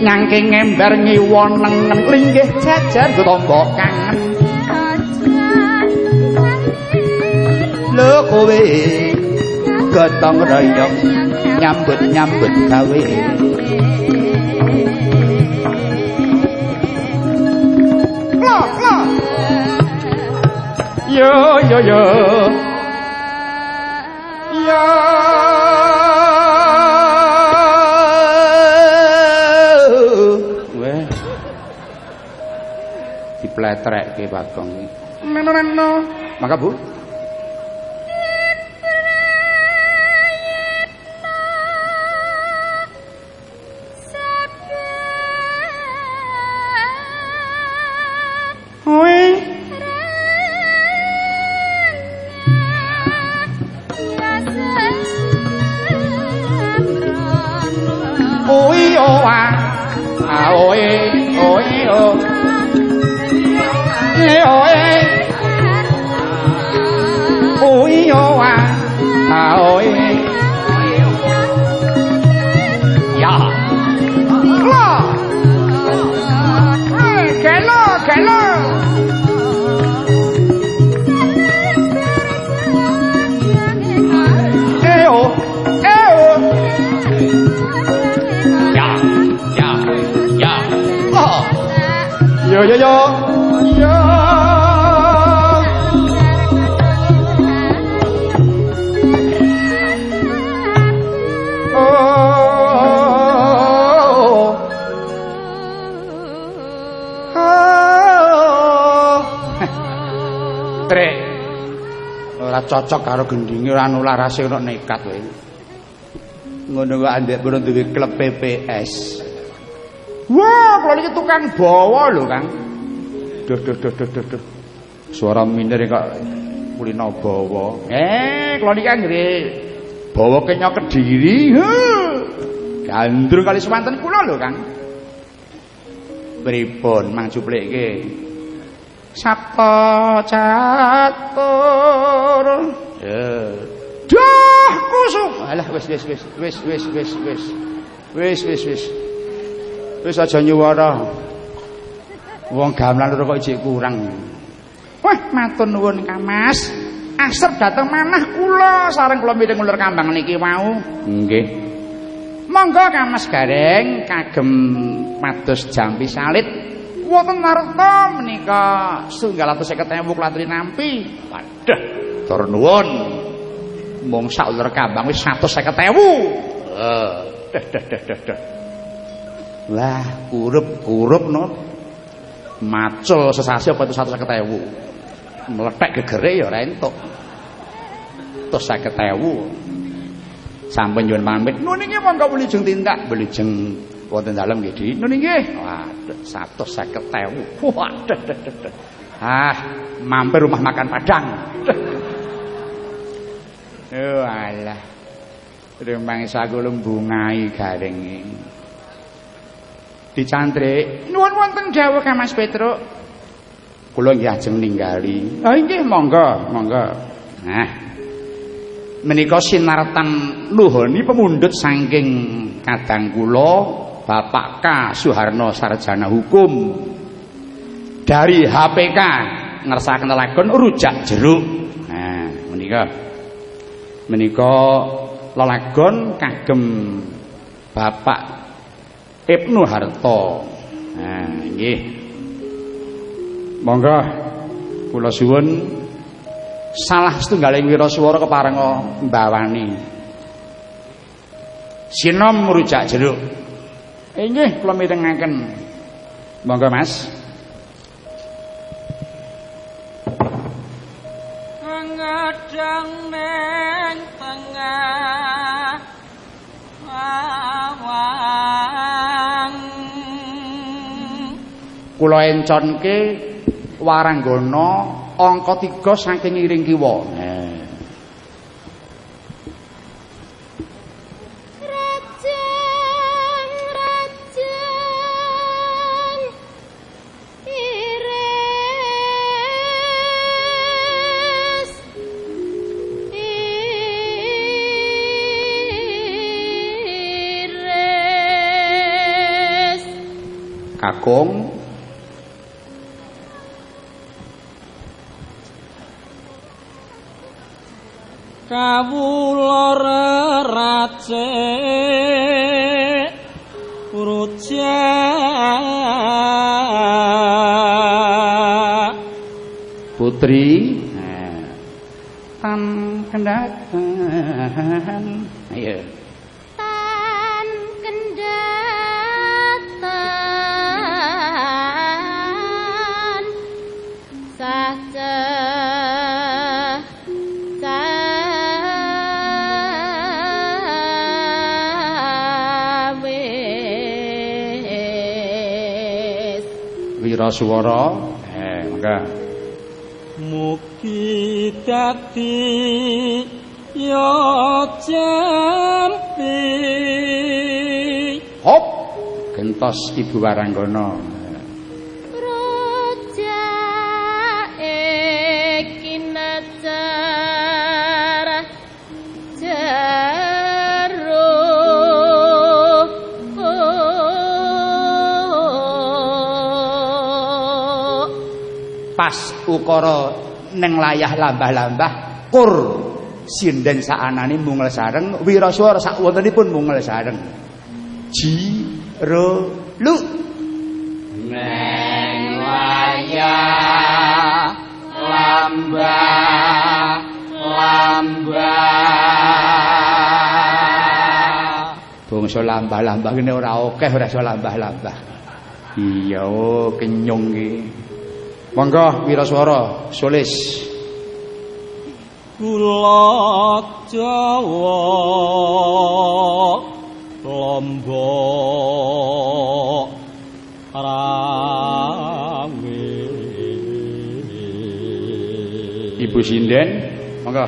B: nyangking ember ngiwon nengen. Linggih jajar tombo kangen. Lho kowe gotong royong nyambut nyambut gawe.
A: Yo yo yo. Yo
B: dipletrekke bagong maka bu cocok karo gendinge ora nularase kok nekat kowe. Ngono kok andek pun duwe klub PPS. Wah, kalau ini tukang bawa lho, Kang. Duh, duh, duh, duh, duh, duh. Suara minir kok kulino bawa. Eh, kalau ini kan ngeri bawa kenya kediri. Gandrung kali semantan kula lho, Kang. Pripun mang cuplik ke? Sapa catur? Dah kusuk. Alah wis wis wis wis wis wis wis. Wis wis wis. Wis aja nyuwara. Wong gamelan kok ijik kurang. Wah, matur nuwun Kamas. Asep dateng manah kula sareng kula midheng ulur kambang niki wau. Nggih. Monggo Kamas Gareng kagem mados jampi salit wonten narta menika setunggal atus seket ewu klatri nampi wadah tur nuwun mung sak uler kambang wis satus seket ewu dah dah dah dah dah wah kurup kurup no macul sesasi apa itu satu seket ewu meletek gegere ya rentuk terus seket ewu sampai nyuwun pamit nuningnya monggo beli jeng tindak beli jeng wonten dalem nggih Dik. Nun nggih. Waduh 150.000. Waduh. Ah, mampir rumah makan Padang. Oh alah. Remang saku lembungai garing. Dicantrik. Nuwun wonten dawuh Kang Mas Petruk. Kula nggih ajeng ninggali. Ah nggih monggo, monggo. Nah. Menika sinartan nuhoni pemundhut saking kadang kula Bapak K Suharno Sarjana Hukum dari HPK ngersakaken lelagon rujak jeruk. Nah, menika menika lelagon kagem Bapak Ibnu Harto. Nah, nggih. Monggo kula suwun salah setunggaling wiraswara keparenga mbawani. Sinom rujak jeruk. Inggih kula mirengaken. Monggo Mas.
C: Ngadang neng tengah.
B: Kula enconke waranggana angka 3 saking iring kiwa. kakung
C: kawula race ruja
B: putri.
A: Tan kendatan ayo wiraswara. Eh mangga.
C: Mugi dadi ya jampi.
A: Hop. Gentos ibu waranggana pas ukara ning layah lambah-lambah kur. Sinden saanane mungel sareng wiraswara sak wontenipun mungel sareng. Ji ro lu. Neng layah lambah lambah bangsa lambah-lambah ngene ora akeh ora iso lambah-lambah. Iya oh, kenyung iki monggo wiraswara solis.
C: Kula jawa lombok rawe
A: ibu sinden monggo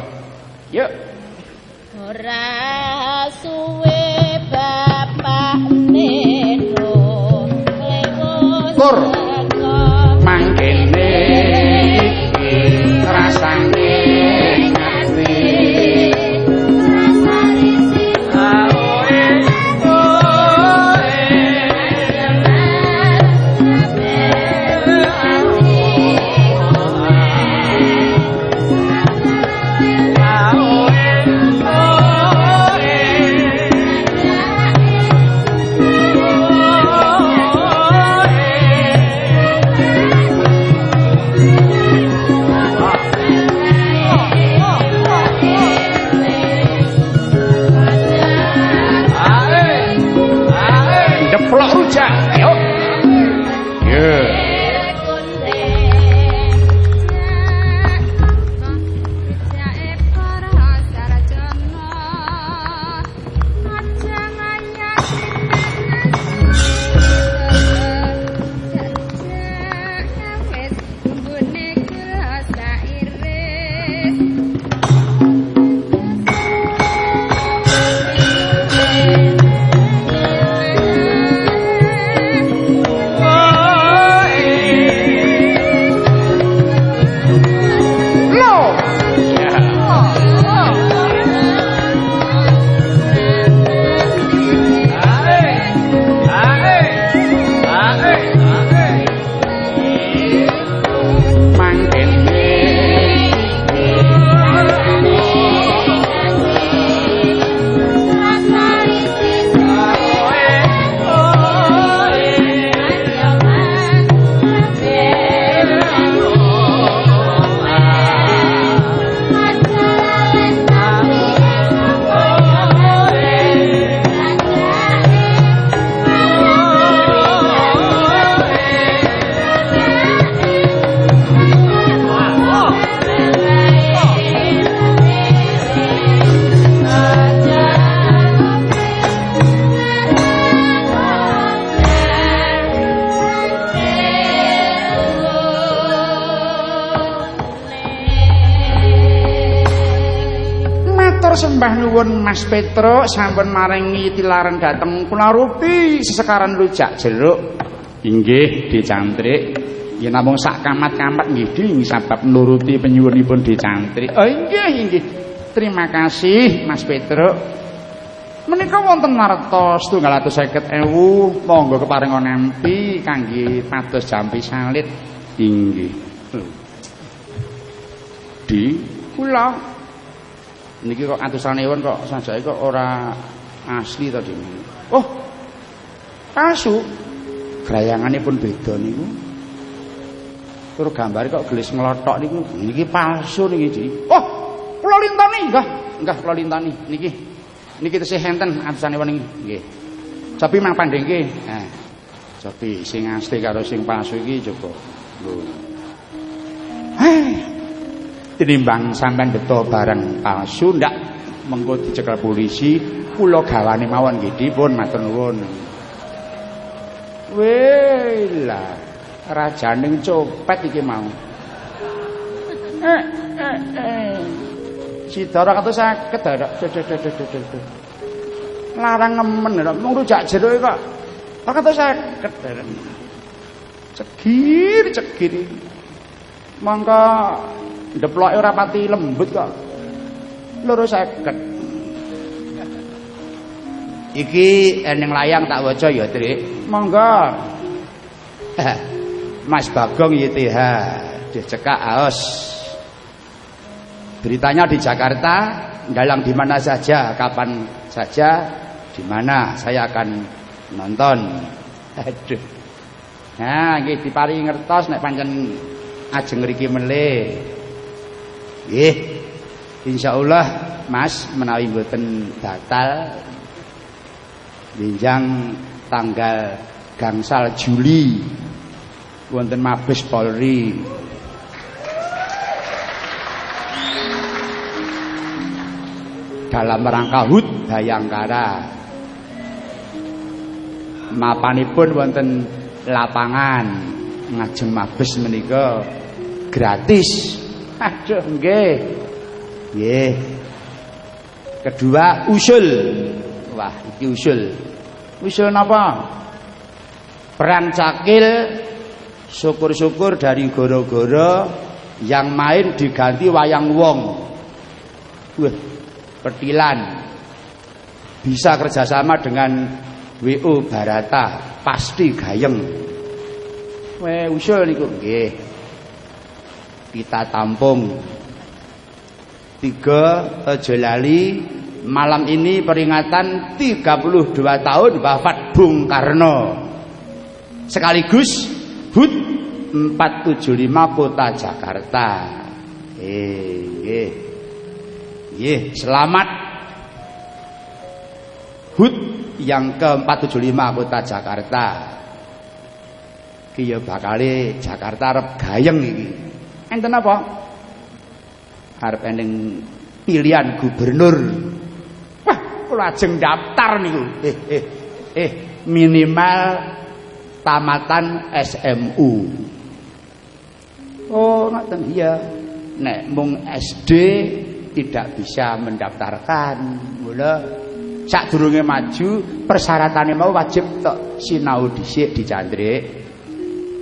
A: Petro sampun maringi tilaran dhateng kula rupi sesekaran rujak jeruk. Inggih, dicantrik. Ya namung sak kamat-kamat nggih nggih sabab nuruti penyuwunipun dicantrik. Oh inggih, inggih. Terima kasih Mas Petro. Menika wonten seket ewu monggo keparingan nempi kangge pados jampi salit inggih. Di kula niki kok atusan ewon kok sajake kok ora asli to Dik. Oh. Palsu. Grayangane pun beda niku. Tur gambare kok gelis nglothok niku. Niki palsu niki. Oh,
B: lintoni, enggak, enggak kula lintoni niki. Niki tesih enten atusane wening nggih. Cobi mang pandhengke. Nah. Cobi sing asli karo sing palsu iki coba. Hei. Tinimbang sampean beto barang palsu ndak mengko dicekel polisi, kula gawane mawon nggih dipun matur nuwun. Wela, rajaning copet iki mau. Eh. Sidara kata sakit ada. Larang nemen ada. Mau rujak jeruk kok. Kok kata sakit ada. Cegir, cegir. Mangka deplok ora pati lembut kok. Loro sakit. Iki eneng layang tak waca ya, Trik. Monggo. Mas Bagong YTH dicekak aos. Beritanya di Jakarta, dalam di mana saja, kapan saja, di mana saya akan nonton. Aduh. Nah, nggih diparingi ngertos nek pancen ajeng mriki melih. Nggih. Insyaallah Mas menawi mboten batal Binjang tanggal gangsal Juli. Wonten Mabes Polri. Dalam rangka HUT Bayangkara. Mapanipun wonten lapangan ngajeng Mabes menika gratis aduh nggih. Nggih. Kedua usul. Wah iki usul. Usul napa? Perang cakil syukur-syukur dari goro-goro yang main diganti wayang wong. Wah petilan bisa kerjasama dengan WO Barata pasti gayeng. Weh usul niku. Nggih kita tampung. Tiga aja lali malam ini peringatan 32 tahun wafat Bung Karno. Sekaligus HUT 475 kota Jakarta. Eh nggih nggih selamat. HUT yang ke-475 kota Jakarta. Iki ya bakale Jakarta arep gayeng iki enten apa? Arep eneng pilihan gubernur. Wah kula ajeng daftar niku? Eh eh eh minimal tamatan SMU oh ngoten iya. Nek mung SD tidak bisa mendaftarkan. Mula sadurunge maju persyaratannya mau wajib tok sinau dhisik dicandrik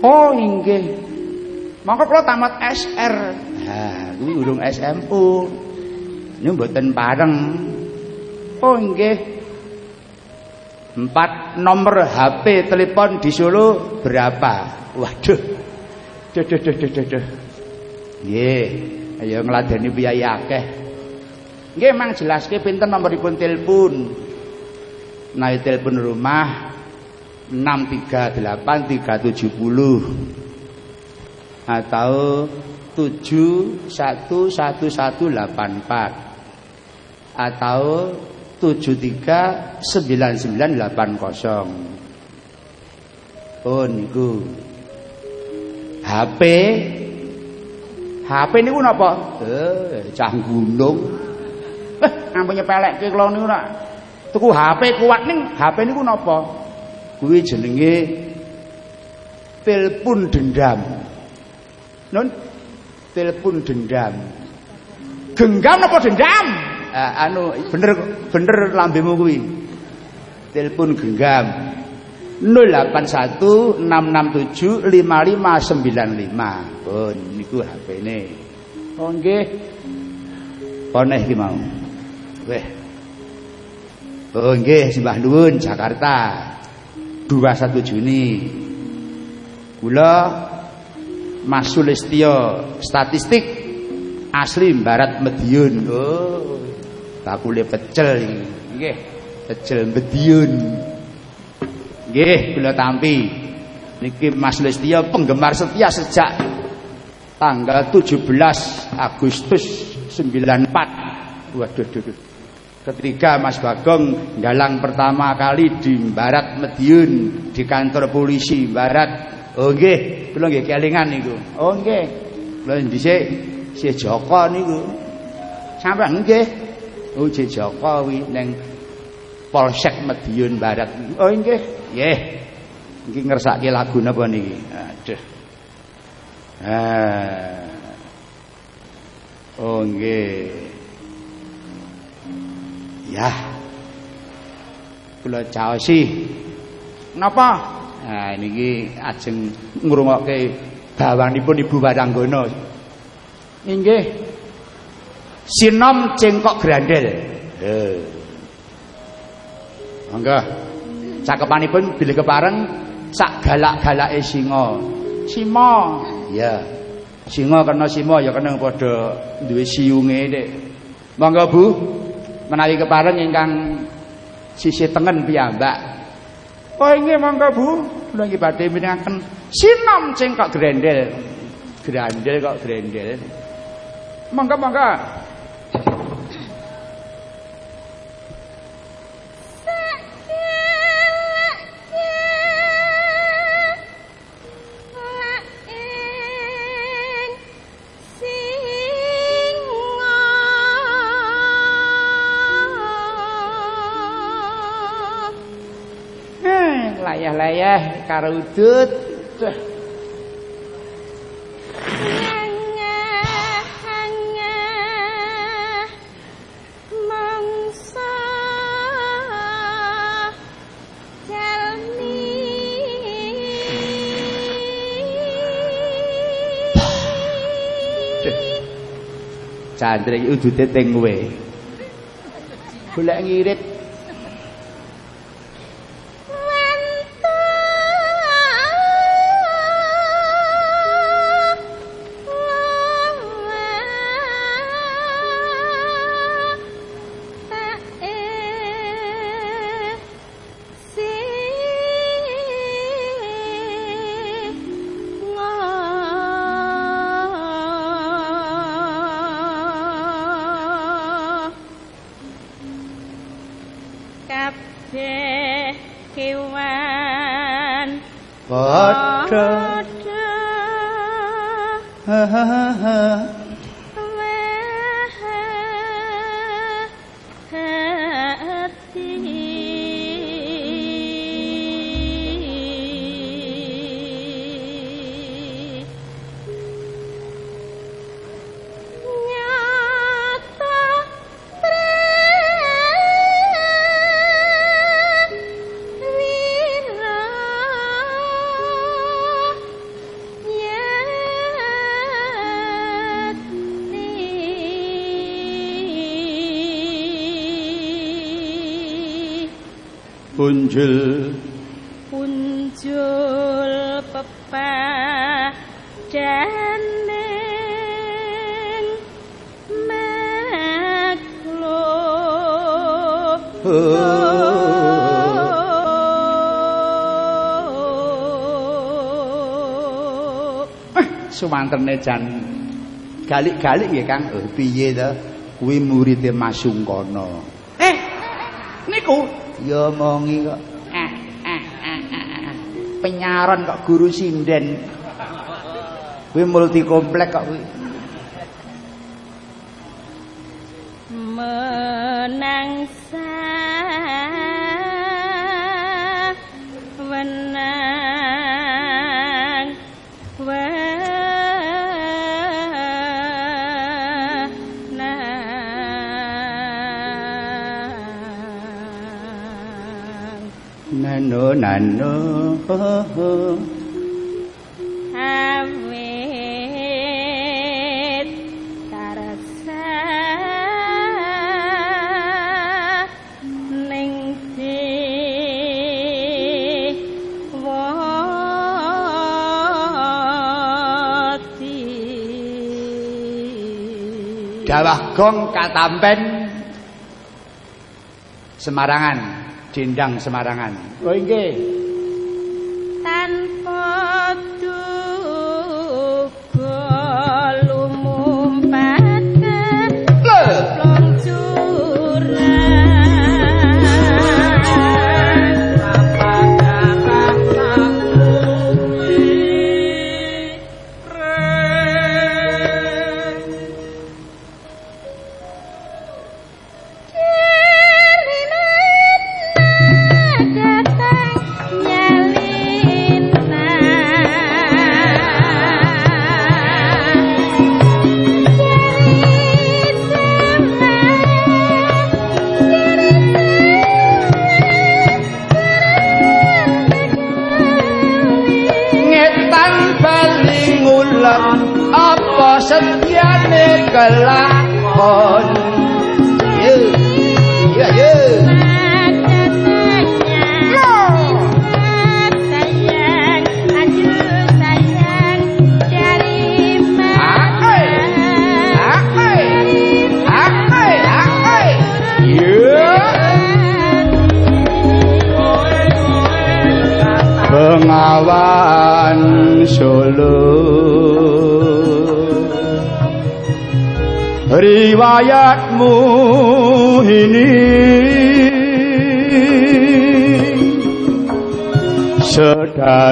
B: oh inggih mongko kula tamat SR ha kuwi urung SMU ini mboten bareng oh nggih. Empat nomor HP telepon di Solo berapa? Waduh. Duh duh duh duh duh nggih. Ayo ngladeni biaya akeh. Nggih mang jelaske pinten nomoripun telepon? Nah telepon rumah 638370 atau 711184 atau 739980 oh niku. HP HP niku napa? Eh cah gunung. Eh ampun nyepelekke kula niku nak. Tuku HP kuat ning HP niku napa? Kuwi jenenge telepon dendam non telepon dendam. Genggam apa dendam? Uh, anu bener bener lambemu kuwi. Telepon genggam. 0816675595 pun niku HP-ne. Oh nggih. Koneh iki mau. Weh. Oh nggih sembah nuwun Jakarta. 21 Juni. Kula Mas Sulistyo statistik asli Barat Medion. Oh, bakule pecel iki. Nggih, pecel Medion. Nggih, kula tampi. Niki Mas Sulistyo penggemar setia sejak tanggal 17 Agustus 94
A: Waduh, duh, duh. Ketiga Mas Bagong dalang pertama kali di Barat Mediun di kantor polisi Barat. Oh nggih, kula nggih kelingan niku. Oh nggih. Kula dhisik si Joko niku. Sampai nggih. Oh si Joko wi ning Polsek Mediun Barat. Oh nggih. Nggih. Iki ngersake lagu napa niki? Aduh. Ah. Oh nggih. Ya. Kula caosi. Napa? Nah niki ajeng ngrungokke bawanipun Ibu Waranggana. Inggih. Sinom cengkok grandel. Heh. Mangga. Cakepanipun bilih kepareng sak galak-galake singa. Sima. Ya. Singa kena sima ya kena padha duwe siunge, Dik. Monggo Bu. menawi kepareng ingkang sisi tengen piyambak. Oh inggih monggo Bu, kula nggih badhe mirengaken sinom cengkok grendel. Grendel kok grendel. Monggo monggo. Eh, layah-layah karo udut. Iki udute teng kowe. Golek ngirit sumanterne jan galik-galik nggih Kang. Oh piye to kuwi muride Mas Sungkono. Eh niku? Ya mongi kok. Eh, eh, eh, eh. penyaron kok guru sinden. Kuwi multi komplek kok kuwi
B: diwati
A: dawah gong katampen Semarangan dendang Semarangan. Oh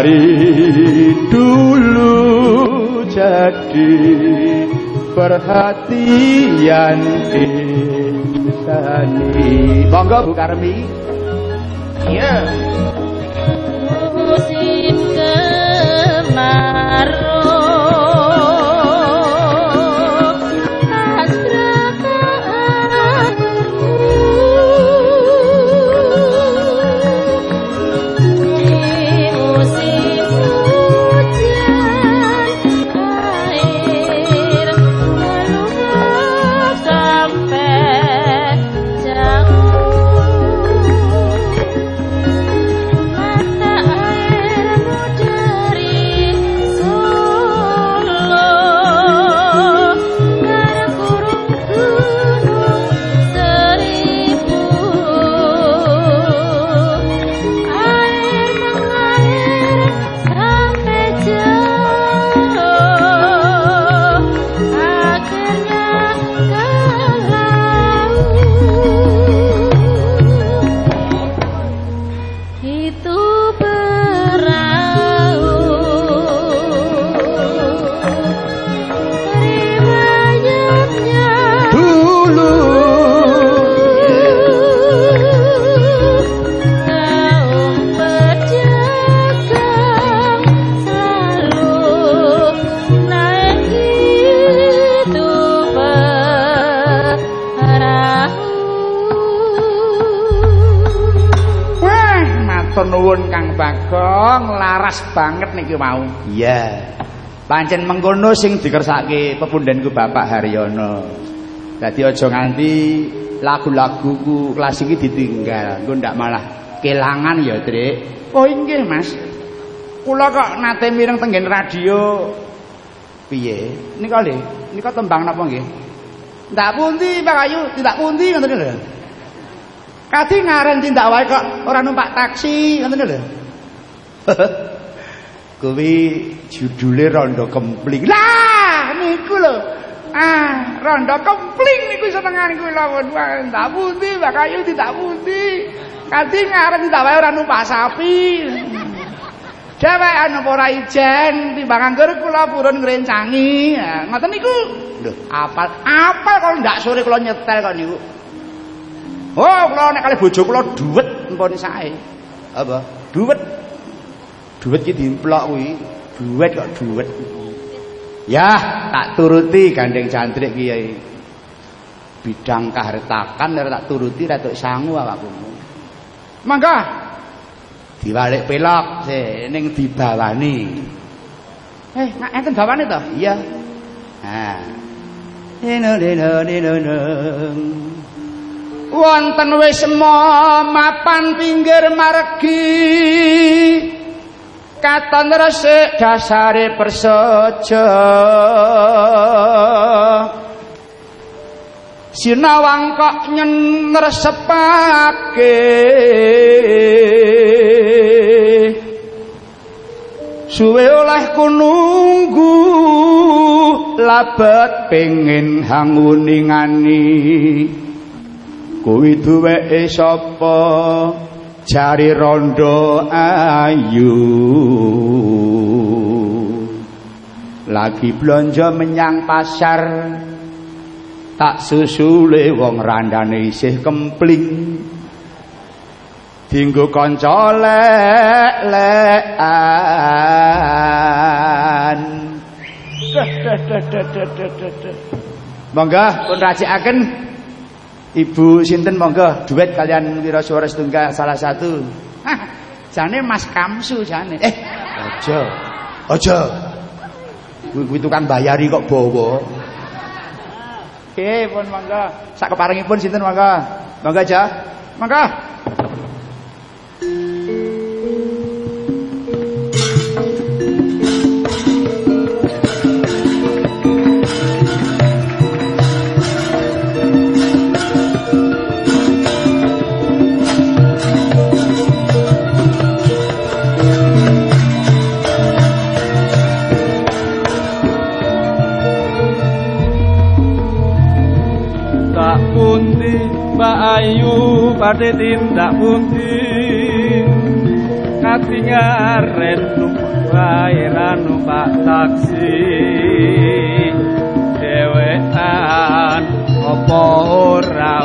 B: Sedari dulu jadi perhatian insani. Monggo Bu Karmi. Iya.
A: Musim
B: Laras banget niki mau. Iya. Pancen mengkono sing dikersake pepundhenku Bapak Haryono. Dadi aja nganti lagu-laguku kelas iki ditinggal, engko ndak malah kelangan ya, Trik. Oh, inggih, Mas. Kula kok nate mireng tenggen radio. Piye? Nika lho, nika tembang napa nggih? Ndak pundi, Pak Ayu, tidak pundi ngoten lho. Kadi ngaren tindak wae kok ora numpak taksi, ngoten lho. Kuwi judule Rondo Kempling. Lah, niku lho. Ah, Rondo Kempling niku senengane kuwi lawan wae. Ndak pundi, Mbak Kayu tidak pundi. Kadi ngaren tindak wae ora numpak sapi. Dewekan apa ora ijen timbang angger kula purun ngrencangi. Nah, ngoten niku. Lho, apal. Apal kok ndak sore kula nyetel kok niku. Oh, kula nek kali bojo kula dhuwet mpun sae. Apa? Dhuwet. Dhuwet ki dimplok kuwi. Dhuwet kok dhuwet. Ya, tak turuti gandeng jantrik kiai. Bidang kahartakan ora tak turuti ratuk sangu awakku. Mangga. Diwalik pelok sih ning dibawani. Eh, nak enten bawane to? Iya. Nah. Dino dino dino wonten wisma mapan pinggir margi katon resik dasare persojo sinawang kok nyenresepake suwe olehku nunggu labet pengen hanguningani. Kuwi duweke sapa jari rondo ayu. Lagi blonjo menyang pasar. Tak susule wong randane isih kempling. Dinggo kanca lek-lekan. Monggo pun racikaken Ibu sinten monggo duet kalian Wirasuara Setunggal salah satu. Hah, jane Mas Kamsu jane. Eh, aja. Aja. Kuwi tukang bayari kok bawa. Nggih, pun monggo. Sak keparengipun sinten monggo. Monggo aja. Monggo.
C: Pada tindak pundi Kati ngaren numpak numpak taksi Dewean apa ora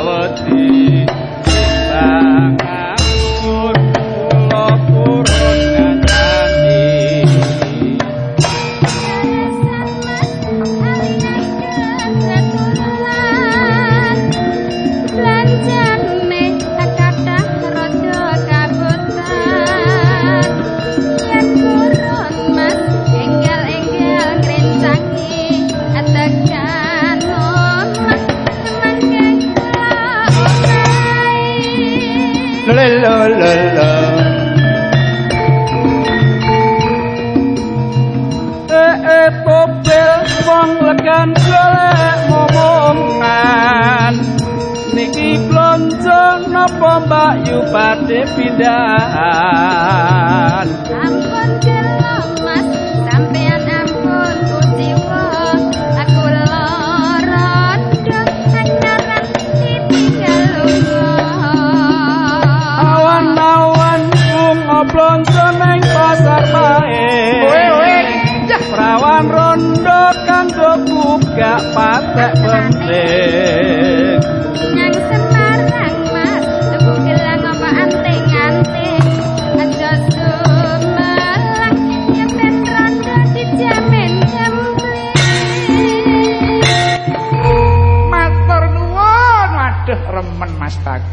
B: pate pindah.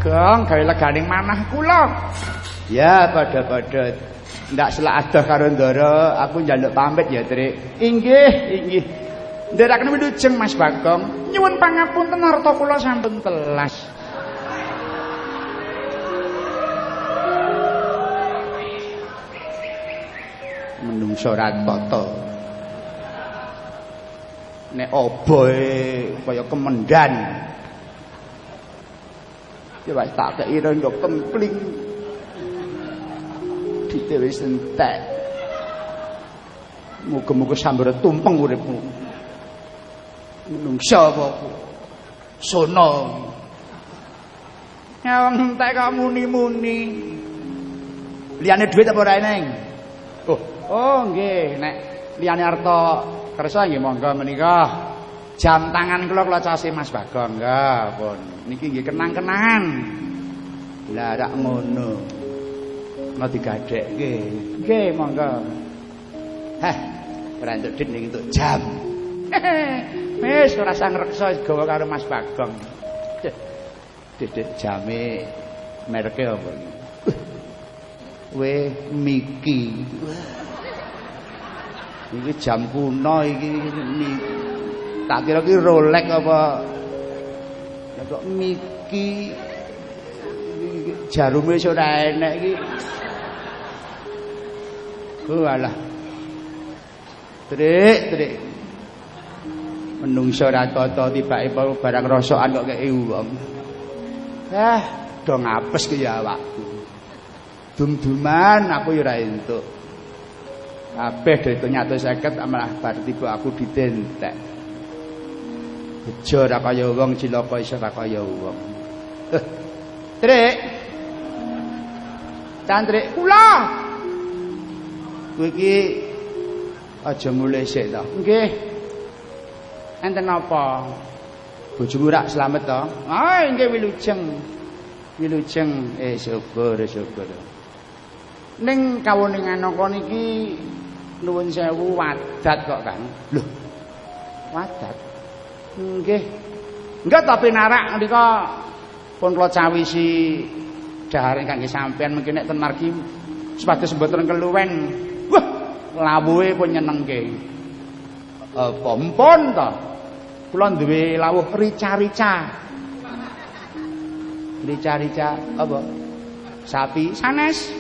B: Bagong gawe leganing manah kula. Ya padha-padha. Ndak selak adoh karo Ndara, aku njaluk pamit ya, Trik. Inggih, inggih. Ndaraken wilujeng Mas Bagong. Nyuwun pangapunten harta kula sampun telas. Menungso ra tata. nek oboe kaya kemendan ya wis tak kei rondo kempling. Ditewe entek muga-muga sambere tumpeng uripmu. Menungsa apa sono. Nyawang entek kok muni-muni. Liyane dhuwit apa ora eneng? Oh oh nggih nek liyane harta kersa nggih monggo menika jam tangan kula kula case Mas Bagong. Nggih pun niki nggih kenang-kenangan. Lah rak ngono. Mau digadekke nggih. Monggo. Heh ora entuk dit niki entuk jam. Wis ora sang reksa gawa karo Mas Bagong. Dedek jame mereke apa iki? We miki iki jam kuno iki ni tak kira ki Rolex apa. Kok miki Iki jarume wis ora enek iki ku alah. Trik trik. Menungso ra tata tibake barang rosokan kok kei wong eh do ngapes ki ya awakku. Dum-duman aku ya ora entuk. Kabeh dari nyatu seket malah bar tiba aku ditentek bejo ra kaya wong cilaka iso ra kaya wong. Trik. Tantrik kula! Kowe iki aja mulai sik to? Nggih. Enten apa? Bojomu rak slamet to? Ah nggih wilujeng. Wilujeng. Eh syukur syukur. Ning kawuningan kok niki nuwun sewu wadat kok Kang. Lho. Wadat. Nggih. Enggak tapi narak nika pun kula cawisi dahar ingkang nggih sampean mungkin nek ten margi sepados mboten keluwen. Wah, lawuhe pun nyenengke. Apa mpun to? Kula duwe lawuh rica-rica. Rica-rica apa? Sapi sanes.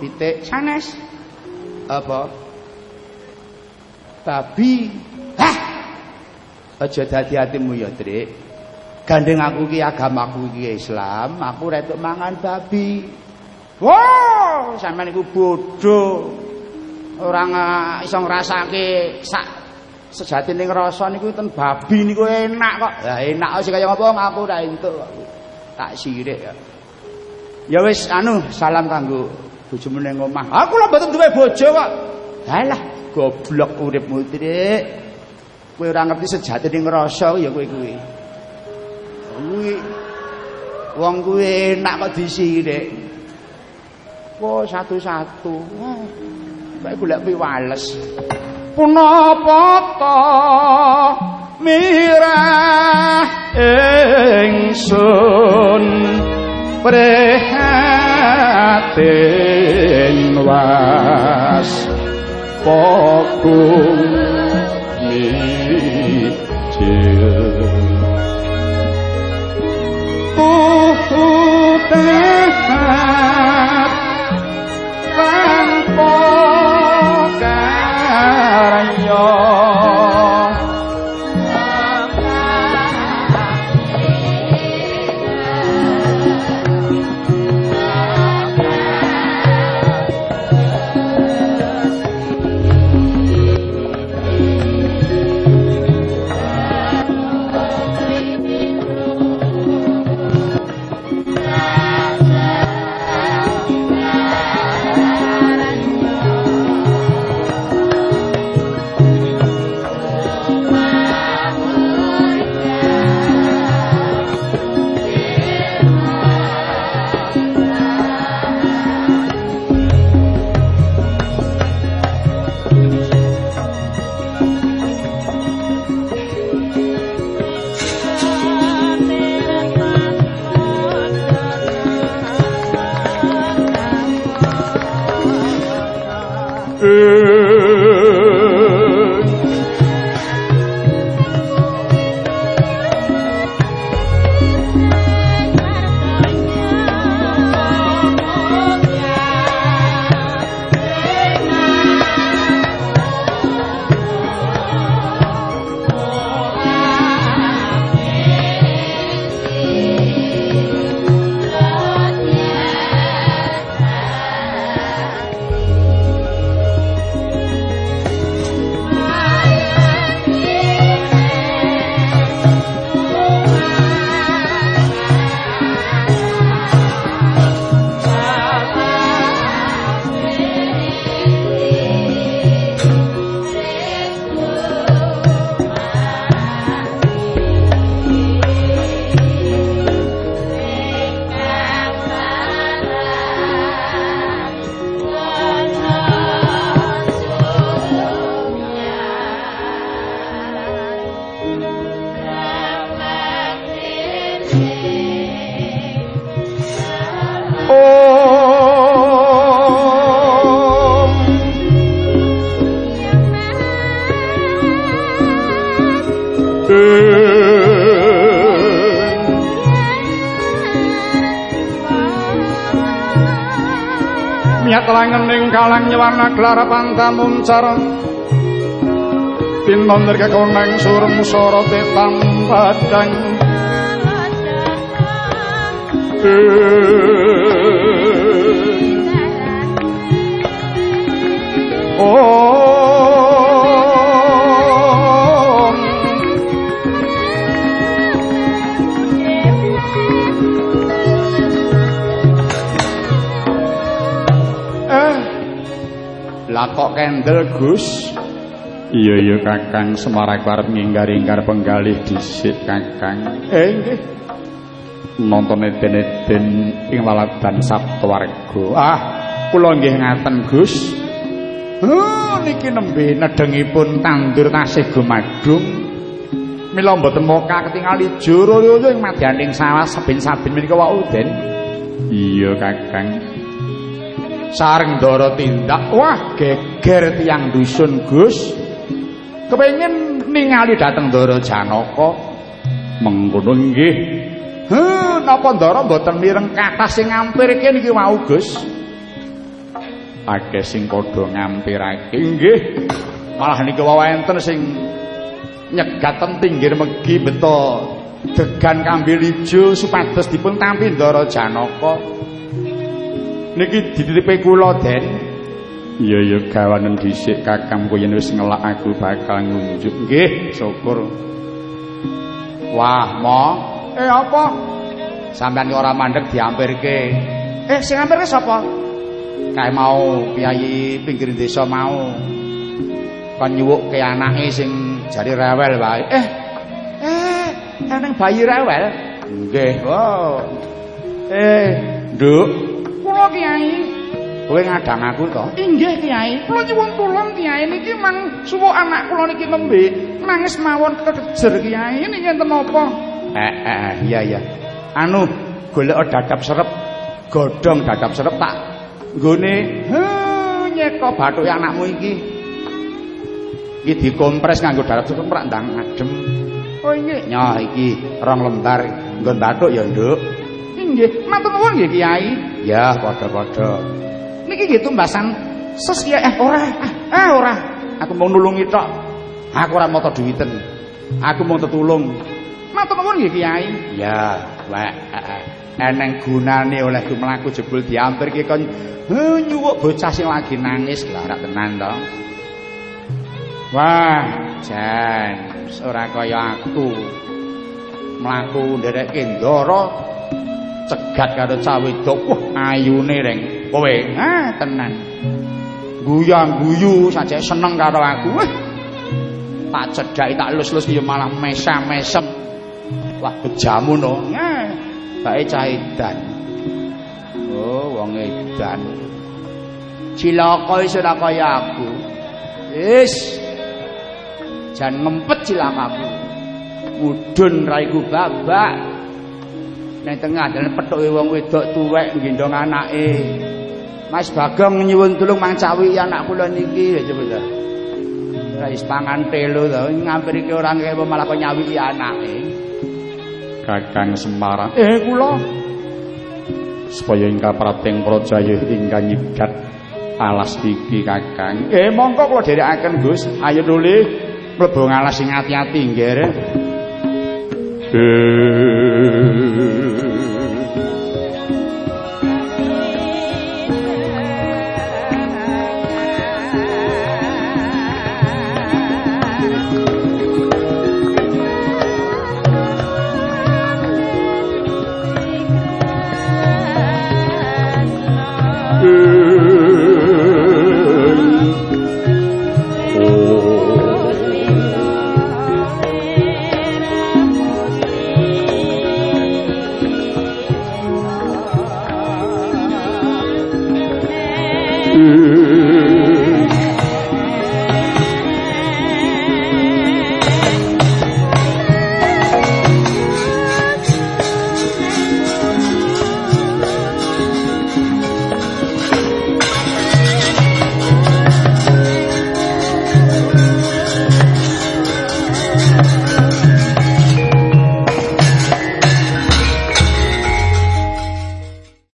B: Pitik sanes. Apa? Babi. Hah! Aja dadi atimu ya, Trik. Gandeng aku ki agamaku iki Islam, aku retuk mangan babi. Wow, sampean iku bodho. Ora iso ngrasake sak sejatine ngrasa niku ten babi niku enak kok. Lah enak sih kaya ngopo aku ora entuk kok. Tak sirik ya. Ya wis anu salam kanggo bojomu ning omah. Aku lho mboten duwe bojo kok. Halah, goblok uripmu Trik. Kowe ora ngerti sejatine ngrasa ya kowe kuwi. Kuwi wong kuwi enak kok disirik. Wah, satu-satu. Wah. Baik golek piwales.
A: Punapa ta mirah ingsun prihatin was pokung mijil Uhutat langening kalang nyewana klara pantamuncar Pinon nirke koneng surem sorote tampadang Om
B: Lah kok kendel, Gus?
A: Iya iya Kakang Semarak arep nginggar-inggar penggalih dhisik Kakang.
B: Eh, nggih.
A: Nonton eden-eden ing laladan Sabtuwarga.
B: Ah, kula nggih ngaten, Gus. Huh, niki nembe nedengipun tandur tasih gumadung. Mila mboten moka ketingal ijo royo ing madyaning sawah saben-saben menika wau den.
A: Iya Kakang.
B: Sareng ndara tindak. Wah, geger tiyang dusun, Gus. Kepengin ningali dhateng Ndara Janaka.
A: Mengkono nggih.
B: Heh, napa Ndara mboten mireng kathah sing ngampirke niki wau, Gus?
A: Akeh sing padha ngampirake nggih.
B: Malah niki wau enten sing nyegaten pinggir megi beto degan kambil ijo supados dipun tampi Ndara Janaka. Niki dititipe kula, Den.
A: Iya ya gawanen dhisik Kakang yen wis ngelak aku bakal ngunjuk. Nggih, syukur.
B: Wah, Mo. Eh apa? Sampeyan ora mandeg diampirke. Eh, sing ngampirke sapa? Kae mau piyayi pinggir desa mau. Kon nyuwukke anake sing jari rewel wae. Eh. Eh, eneng bayi rewel? Nggih. Oh. Eh, Nduk.
C: Kula Kiai.
B: Kowe ngadang aku to?
C: Inggih Kiai, kula nyuwun tulung Kiai niki mang suwuk anak kula niki nembe nangis mawon kekejer Kiai niki enten napa?
B: Eh, eh, eh, iya iya. Anu, golek dadap serep, godhong dadap serep tak nggone nyeka bathuke anakmu iki. Iki dikompres nganggo dadap serep rak ndang adem.
C: Oh inggih.
B: Nyoh iki rong lembar nggon bathuk ya, Nduk.
C: Inggih, matur nuwun nggih Kiai.
B: Ya, padha-padha.
C: Niki nggih tumbasan ses ya eh ora. Ah, ora.
B: Aku mau nulungi tok. Aku ora mau duwiten. Aku mau tetulung.
C: Matur nuwun nggih Kiai.
B: Ya, wae. Eneng gunane oleh ku mlaku jebul diampirke kon nyuwuk bocah sing lagi nangis lah rak tenan to. Wah, jan ora kaya aku. Mlaku nderekke ndara cegat karo cah wedok. Wah, ayune reng kowe. Ah, tenan. Guyang guyu saja seneng karo aku. Wah. Tak cedhaki tak lus-lus ya malah mesam-mesem. Wah, bejamu no. Nah, bae cah edan. Oh, wong edan. Cilaka wis ora kaya aku. Wis. Jan ngempet cilakaku. Mudun raiku babak. Nang tengah dalan pethuke wong wedok tuwek nggendong anake. Mas Bagong nyuwun tulung mangcawi anak kula niki ya coba ta. Ora is pangan telo to, ngampirke orang kaya malah kok nyawi anake.
A: Kakang Semar.
B: Eh kula
A: supaya ingkang prating projaya ingkang nyidat alas iki Kakang.
B: Eh monggo kula dherekaken Gus. Ayo nuli mlebu ngalas sing ati-ati nggih.
A: Spirit.